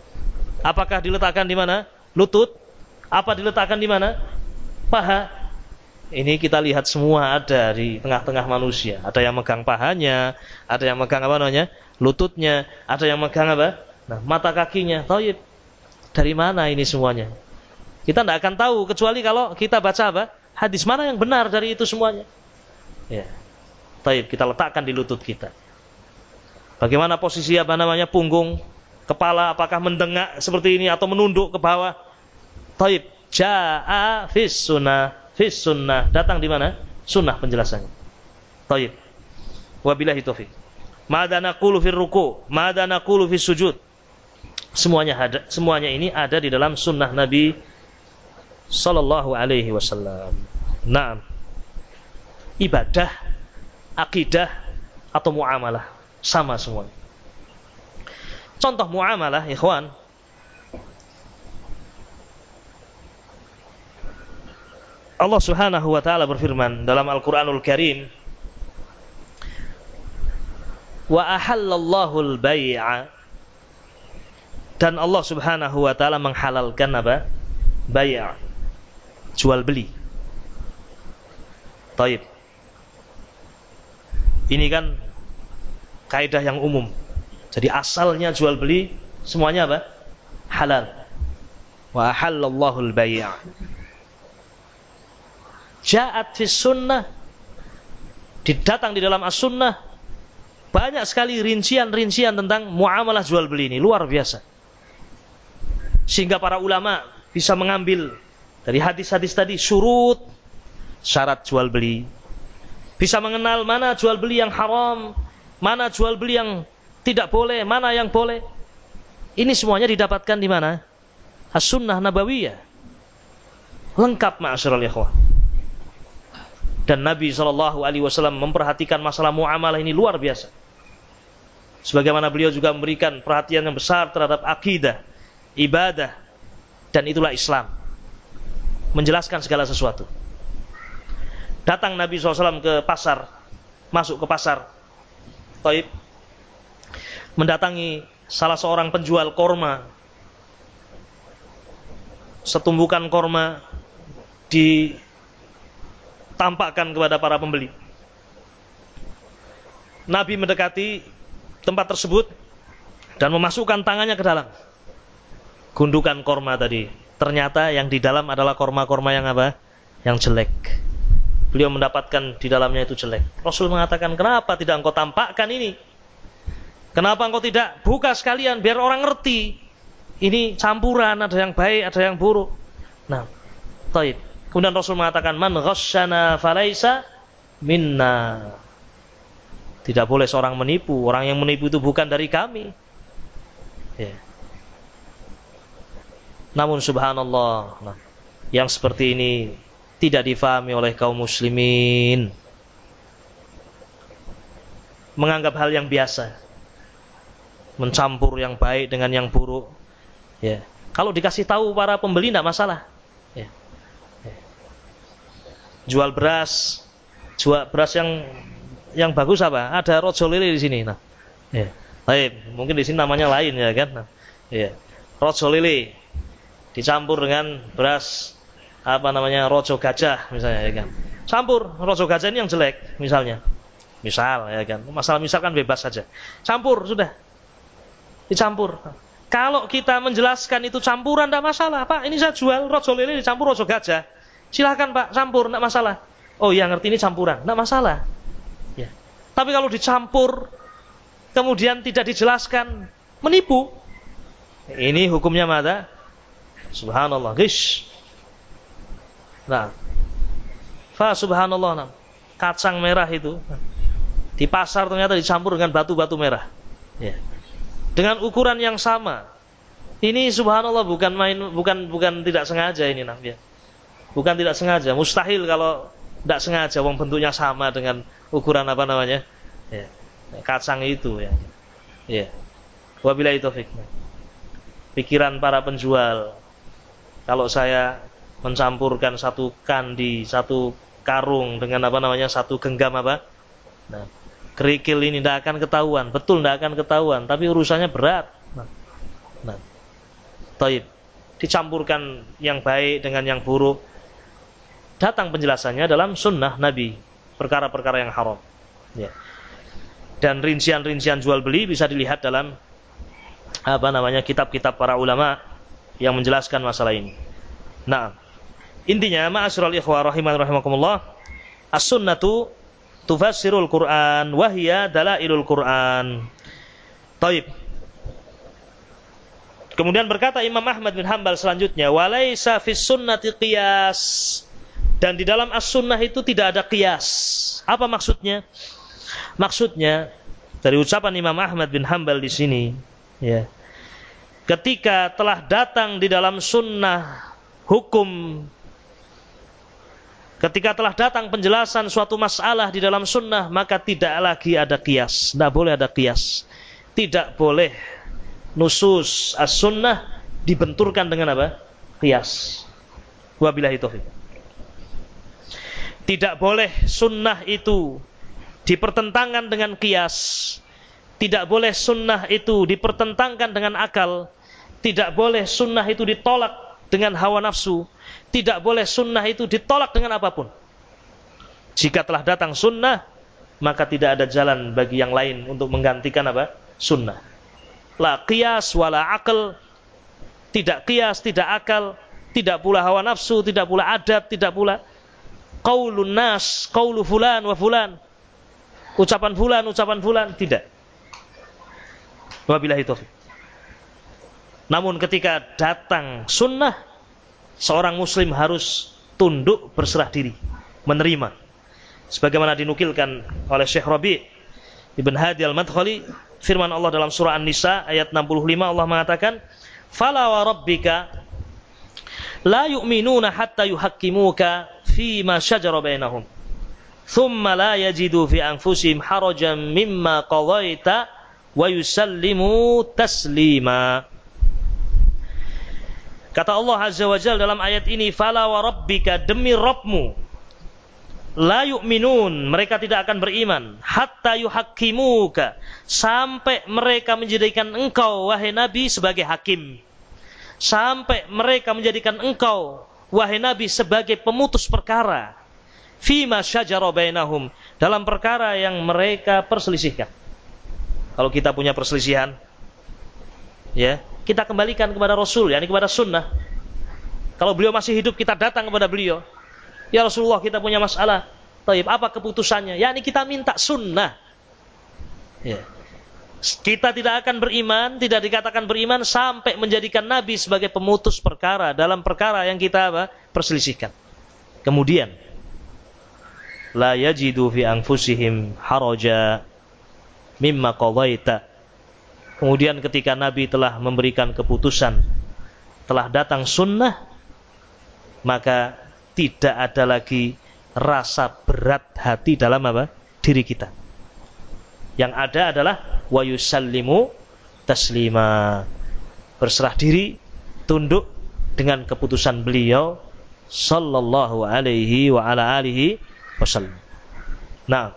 Apakah diletakkan di mana? Lutut? Apa diletakkan di mana? Paha. Ini kita lihat semua ada di tengah-tengah manusia. Ada yang megang pahanya, ada yang megang apa namanya? Lututnya, ada yang megang apa? Nah, mata kakinya. Taib. Dari mana ini semuanya? Kita tidak akan tahu kecuali kalau kita baca apa? Hadis mana yang benar dari itu semuanya? Ya. Taib kita letakkan di lutut kita. Bagaimana posisi apa namanya punggung, kepala apakah mendengak seperti ini atau menunduk ke bawah? Taib jaa fis sunnah, fis sunnah datang di mana? Sunnah penjelasannya. Taib. Wabillahi taufik. Mada naqulu fir ruku, mada naqulu fis sujud. Semuanya ada, semuanya ini ada di dalam sunnah Nabi Sallallahu Alaihi Wasallam. Nah, ibadah, akidah atau muamalah sama semua. Contoh muamalah, ikhwan. Allah Subhanahu wa taala berfirman dalam Al-Qur'anul Karim, "Wa ahallallahu al-bai'a dan Allah Subhanahu wa taala menghalalkan apa? Bayar. Jual beli. Taib. Ini kan kaidah yang umum. Jadi asalnya jual beli semuanya apa? Halal. Wa halallahu al-bay'. Ja'at fi sunnah didatang di dalam as-sunnah banyak sekali rincian-rincian tentang muamalah jual beli ini luar biasa sehingga para ulama bisa mengambil dari hadis-hadis tadi surut syarat jual beli. Bisa mengenal mana jual beli yang haram, mana jual beli yang tidak boleh, mana yang boleh. Ini semuanya didapatkan di mana? As-Sunnah Nabawiyah. Lengkap ma'asyiral ikhwah. Dan Nabi Shallallahu alaihi wasallam memperhatikan masalah muamalah ini luar biasa. Sebagaimana beliau juga memberikan perhatian yang besar terhadap akidah ibadah dan itulah Islam menjelaskan segala sesuatu Datang Nabi SAW ke pasar, masuk ke pasar. Taib. Mendatangi salah seorang penjual korma. Setumbukan korma ditampakkan kepada para pembeli. Nabi mendekati tempat tersebut dan memasukkan tangannya ke dalam gundukan korma tadi. Ternyata yang di dalam adalah korma-korma yang apa? Yang jelek. Beliau mendapatkan di dalamnya itu jelek. Rasul mengatakan, kenapa tidak engkau tampakkan ini? Kenapa engkau tidak buka sekalian biar orang ngerti? Ini campuran, ada yang baik, ada yang buruk. Nah, taib. Kemudian Rasul mengatakan, Man ghasyana falaisa minna. Tidak boleh seorang menipu. Orang yang menipu itu bukan dari kami. Ya. Namun subhanallah, nah, yang seperti ini tidak difahami oleh kaum muslimin. Menganggap hal yang biasa. Mencampur yang baik dengan yang buruk. Ya. Kalau dikasih tahu para pembeli tidak masalah. Ya. Ya. Jual beras, jual beras yang yang bagus apa? Ada rojo lili di sini. Nah, ya. Baik, mungkin di sini namanya lain ya kan. Nah, ya. Rojo lili dicampur dengan beras apa namanya rojo gajah misalnya ya kan. Campur rojo gajah ini yang jelek misalnya. Misal ya kan. Masalah misal kan bebas saja. Campur sudah. Dicampur. Kalau kita menjelaskan itu campuran tidak masalah. Pak ini saya jual rojo lele dicampur rojo gajah. Silahkan pak campur tidak masalah. Oh iya ngerti ini campuran tidak masalah. Ya. Tapi kalau dicampur kemudian tidak dijelaskan menipu. Ini hukumnya mata? Subhanallah, gish. Nah, fa subhanallah, nah. kacang merah itu di pasar ternyata dicampur dengan batu-batu merah. Ya. Dengan ukuran yang sama. Ini subhanallah bukan main bukan bukan tidak sengaja ini nah, ya. Bukan tidak sengaja, mustahil kalau tidak sengaja wong bentuknya sama dengan ukuran apa namanya? Ya. Kacang itu ya. Ya. Wabillahi taufik. Pikiran para penjual kalau saya mencampurkan satu kandi, satu karung dengan apa namanya satu genggam apa? Nah, kerikil ini tidak akan ketahuan, betul tidak akan ketahuan, tapi urusannya berat. Nah, nah. Dicampurkan yang baik dengan yang buruk. Datang penjelasannya dalam sunnah Nabi, perkara-perkara yang haram. Ya. Dan rincian-rincian jual beli bisa dilihat dalam apa namanya kitab-kitab para ulama yang menjelaskan masalah ini. Nah, intinya ma'asyiral ikhwah rahiman rahimakumullah, as-sunnatu tufassirul Qur'an wa hiya dalailul Qur'an. Taib. Kemudian berkata Imam Ahmad bin Hambal selanjutnya, walaisa fis sunnati qiyas. Dan di dalam as-sunnah itu tidak ada qiyas. Apa maksudnya? Maksudnya dari ucapan Imam Ahmad bin Hambal di sini, ya ketika telah datang di dalam sunnah hukum ketika telah datang penjelasan suatu masalah di dalam sunnah maka tidak lagi ada kias. Tidak boleh ada kias. Tidak boleh nusus as sunnah dibenturkan dengan apa? Kias. Wabillahi taufik tidak boleh sunnah itu dipertentangkan dengan kias. Tidak boleh sunnah itu dipertentangkan dengan akal. Tidak boleh sunnah itu ditolak dengan hawa nafsu. Tidak boleh sunnah itu ditolak dengan apa pun. Jika telah datang sunnah, maka tidak ada jalan bagi yang lain untuk menggantikan apa? Sunnah. La qiyas wala akal. Tidak qiyas, tidak akal. Tidak pula hawa nafsu, tidak pula adat, tidak pula qaulun nas, qaulu fulan wa fulan. Ucapan fulan, ucapan fulan, tidak. Wabillahi taufiq. Namun ketika datang sunnah, seorang muslim harus tunduk berserah diri, menerima. Sebagaimana dinukilkan oleh Syekh Rabi' Ibn Hadi Al-Madkhali, firman Allah dalam surah An-Nisa ayat 65 Allah mengatakan, "Fala wa rabbika la yu'minuna hatta yuhakkimuka fi ma syajara bainahum." Thumma la yajidu fi anfusihim harajan mimma qadaita wa yusallimu taslima. Kata Allah Azza wa Jal dalam ayat ini, "Fala wa rabbika demi Rabbmu la yu'minun. Mereka tidak akan beriman. Hatta yuhakkimuka. Sampai mereka menjadikan engkau wahai nabi sebagai hakim. Sampai mereka menjadikan engkau wahai nabi sebagai pemutus perkara. Fima syajara bainahum. Dalam perkara yang mereka perselisihkan. Kalau kita punya perselisihan ya kita kembalikan kepada Rasul yakni kepada sunnah kalau beliau masih hidup kita datang kepada beliau Ya Rasulullah kita punya masalah. Taib, apa keputusannya? Ya ini kita minta sunnah. Ya. Kita tidak akan beriman, tidak dikatakan beriman sampai menjadikan Nabi sebagai pemutus perkara dalam perkara yang kita apa? perselisihkan. Kemudian la yajidu fi anfusihim haraja mimma qadaita. Kemudian ketika Nabi telah memberikan keputusan, telah datang sunnah, maka tidak ada lagi rasa berat hati dalam apa? diri kita. Yang ada adalah wa yusallimu taslima. Berserah diri, tunduk dengan keputusan beliau sallallahu alaihi wa ala alihi wasallam. Nah,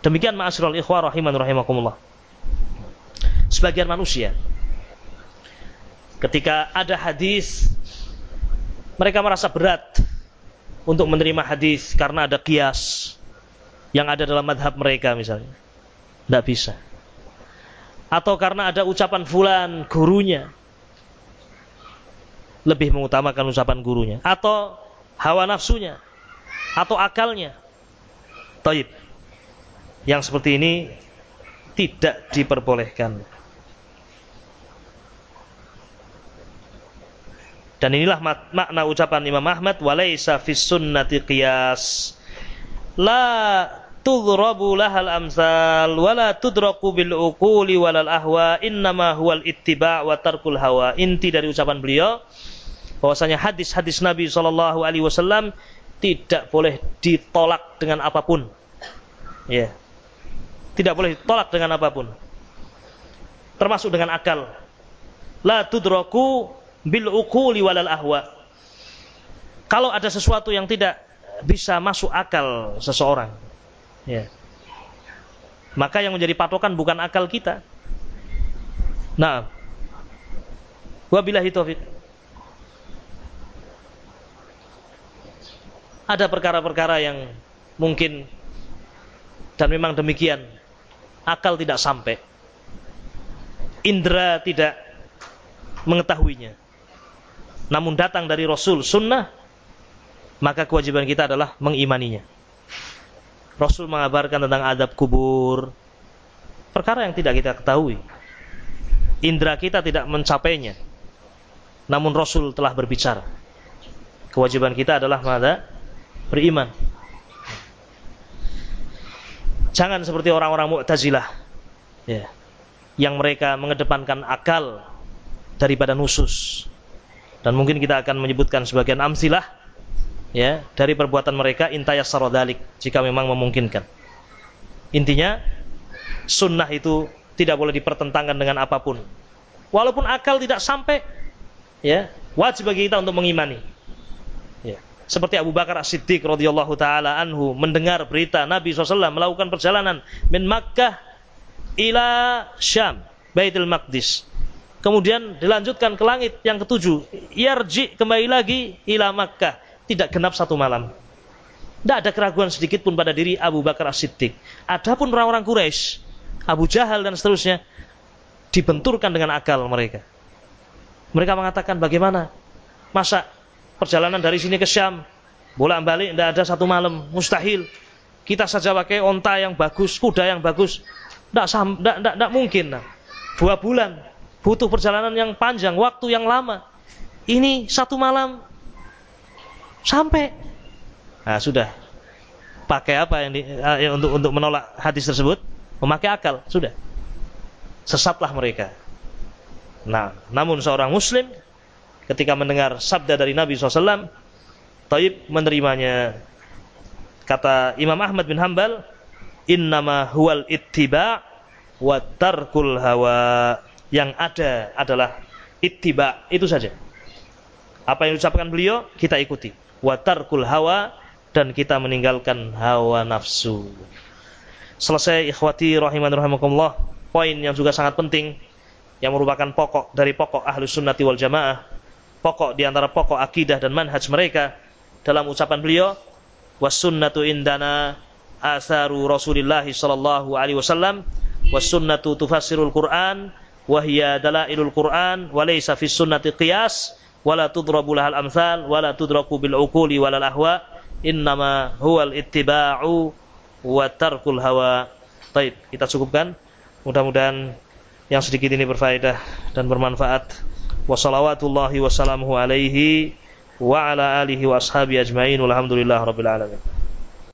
demikian ma'asyiral ikhwah rahiman rahimakumullah. Sebagian manusia ketika ada hadis mereka merasa berat untuk menerima hadis karena ada kias yang ada dalam madhab mereka misalnya. Tidak bisa. Atau karena ada ucapan fulan gurunya. Lebih mengutamakan ucapan gurunya. Atau hawa nafsunya. Atau akalnya. Taib. Yang seperti ini tidak diperbolehkan. Dan inilah makna ucapan Imam Ahmad walaisa fis sunnati qiyas. La tudrabu lahal amsal wala tudraku bil uquli walal ahwa innama huwal ittiba' wa tarkul hawa. Inti dari ucapan beliau bahwasanya hadis-hadis Nabi sallallahu alaihi wasallam tidak boleh ditolak dengan apa pun. Ya. Tidak boleh ditolak dengan apa pun. Termasuk dengan akal. La tudraku bil uquli walal ahwa. Kalau ada sesuatu yang tidak bisa masuk akal seseorang, ya. Maka yang menjadi patokan bukan akal kita. Nah, wabillahi taufik. Ada perkara-perkara yang mungkin dan memang demikian akal tidak sampai indera tidak mengetahuinya namun datang dari Rasul sunnah, maka kewajiban kita adalah mengimaninya. Rasul mengabarkan tentang adab kubur, perkara yang tidak kita ketahui. Indra kita tidak mencapainya. Namun Rasul telah berbicara. Kewajiban kita adalah mana? Beriman. Jangan seperti orang-orang Mu'tazilah. Ya. Yang mereka mengedepankan akal daripada nusus dan mungkin kita akan menyebutkan sebagian amsilah ya dari perbuatan mereka intayas sarodalik jika memang memungkinkan. Intinya sunnah itu tidak boleh dipertentangkan dengan apa pun. Walaupun akal tidak sampai ya wajib bagi kita untuk mengimani. Ya. Seperti Abu Bakar As-Siddiq radhiyallahu taala anhu mendengar berita Nabi SAW melakukan perjalanan min Makkah ila Syam, Baitul Maqdis kemudian dilanjutkan ke langit yang ketujuh. Yarji kembali lagi ila Makkah. Tidak genap satu malam. Tidak ada keraguan sedikit pun pada diri Abu Bakar As-Siddiq. Adapun orang-orang Quraisy Abu Jahal dan seterusnya dibenturkan dengan akal mereka. Mereka mengatakan bagaimana? Masa perjalanan dari sini ke Syam? Bolak balik tidak ada satu malam. Mustahil. Kita saja pakai onta yang bagus kuda yang bagus. Tidak mungkin. Dua bulan butuh perjalanan yang panjang, waktu yang lama. Ini satu malam sampai. Nah, sudah. Pakai apa yang, di, uh, untuk untuk menolak hadis tersebut? Memakai akal, sudah. Sesatlah mereka. Nah, namun seorang muslim ketika mendengar sabda dari Nabi SAW, Taib menerimanya. Kata Imam Ahmad bin Hambal, innama huwal ittiba wa tarkul hawa yang ada adalah ittiba itu saja. Apa yang diucapkan beliau kita ikuti. Watarkul hawa dan kita meninggalkan hawa nafsu. Selesai ikhwati rahiman rahimakumullah, poin yang juga sangat penting yang merupakan pokok dari pokok ahlu sunnati wal jamaah, pokok di antara pokok akidah dan manhaj mereka dalam ucapan beliau, was sunnatu indana asaru Rasulullah sallallahu alaihi wasallam was sunnatu tufassirul Quran hiya dalailul Quran laysa fis sunnati qiyas wala tudrabu lahal amsal wala tudraku bil uquli walal ahwa innama wa tarkul hawa. Baik, kita cukupkan. Mudah-mudahan yang sedikit ini berfaedah dan bermanfaat. Wassalawatullahi wassalamuhu alaihi wa ala alihi wa ashabi ajmain. Walhamdulillah rabbil alamin.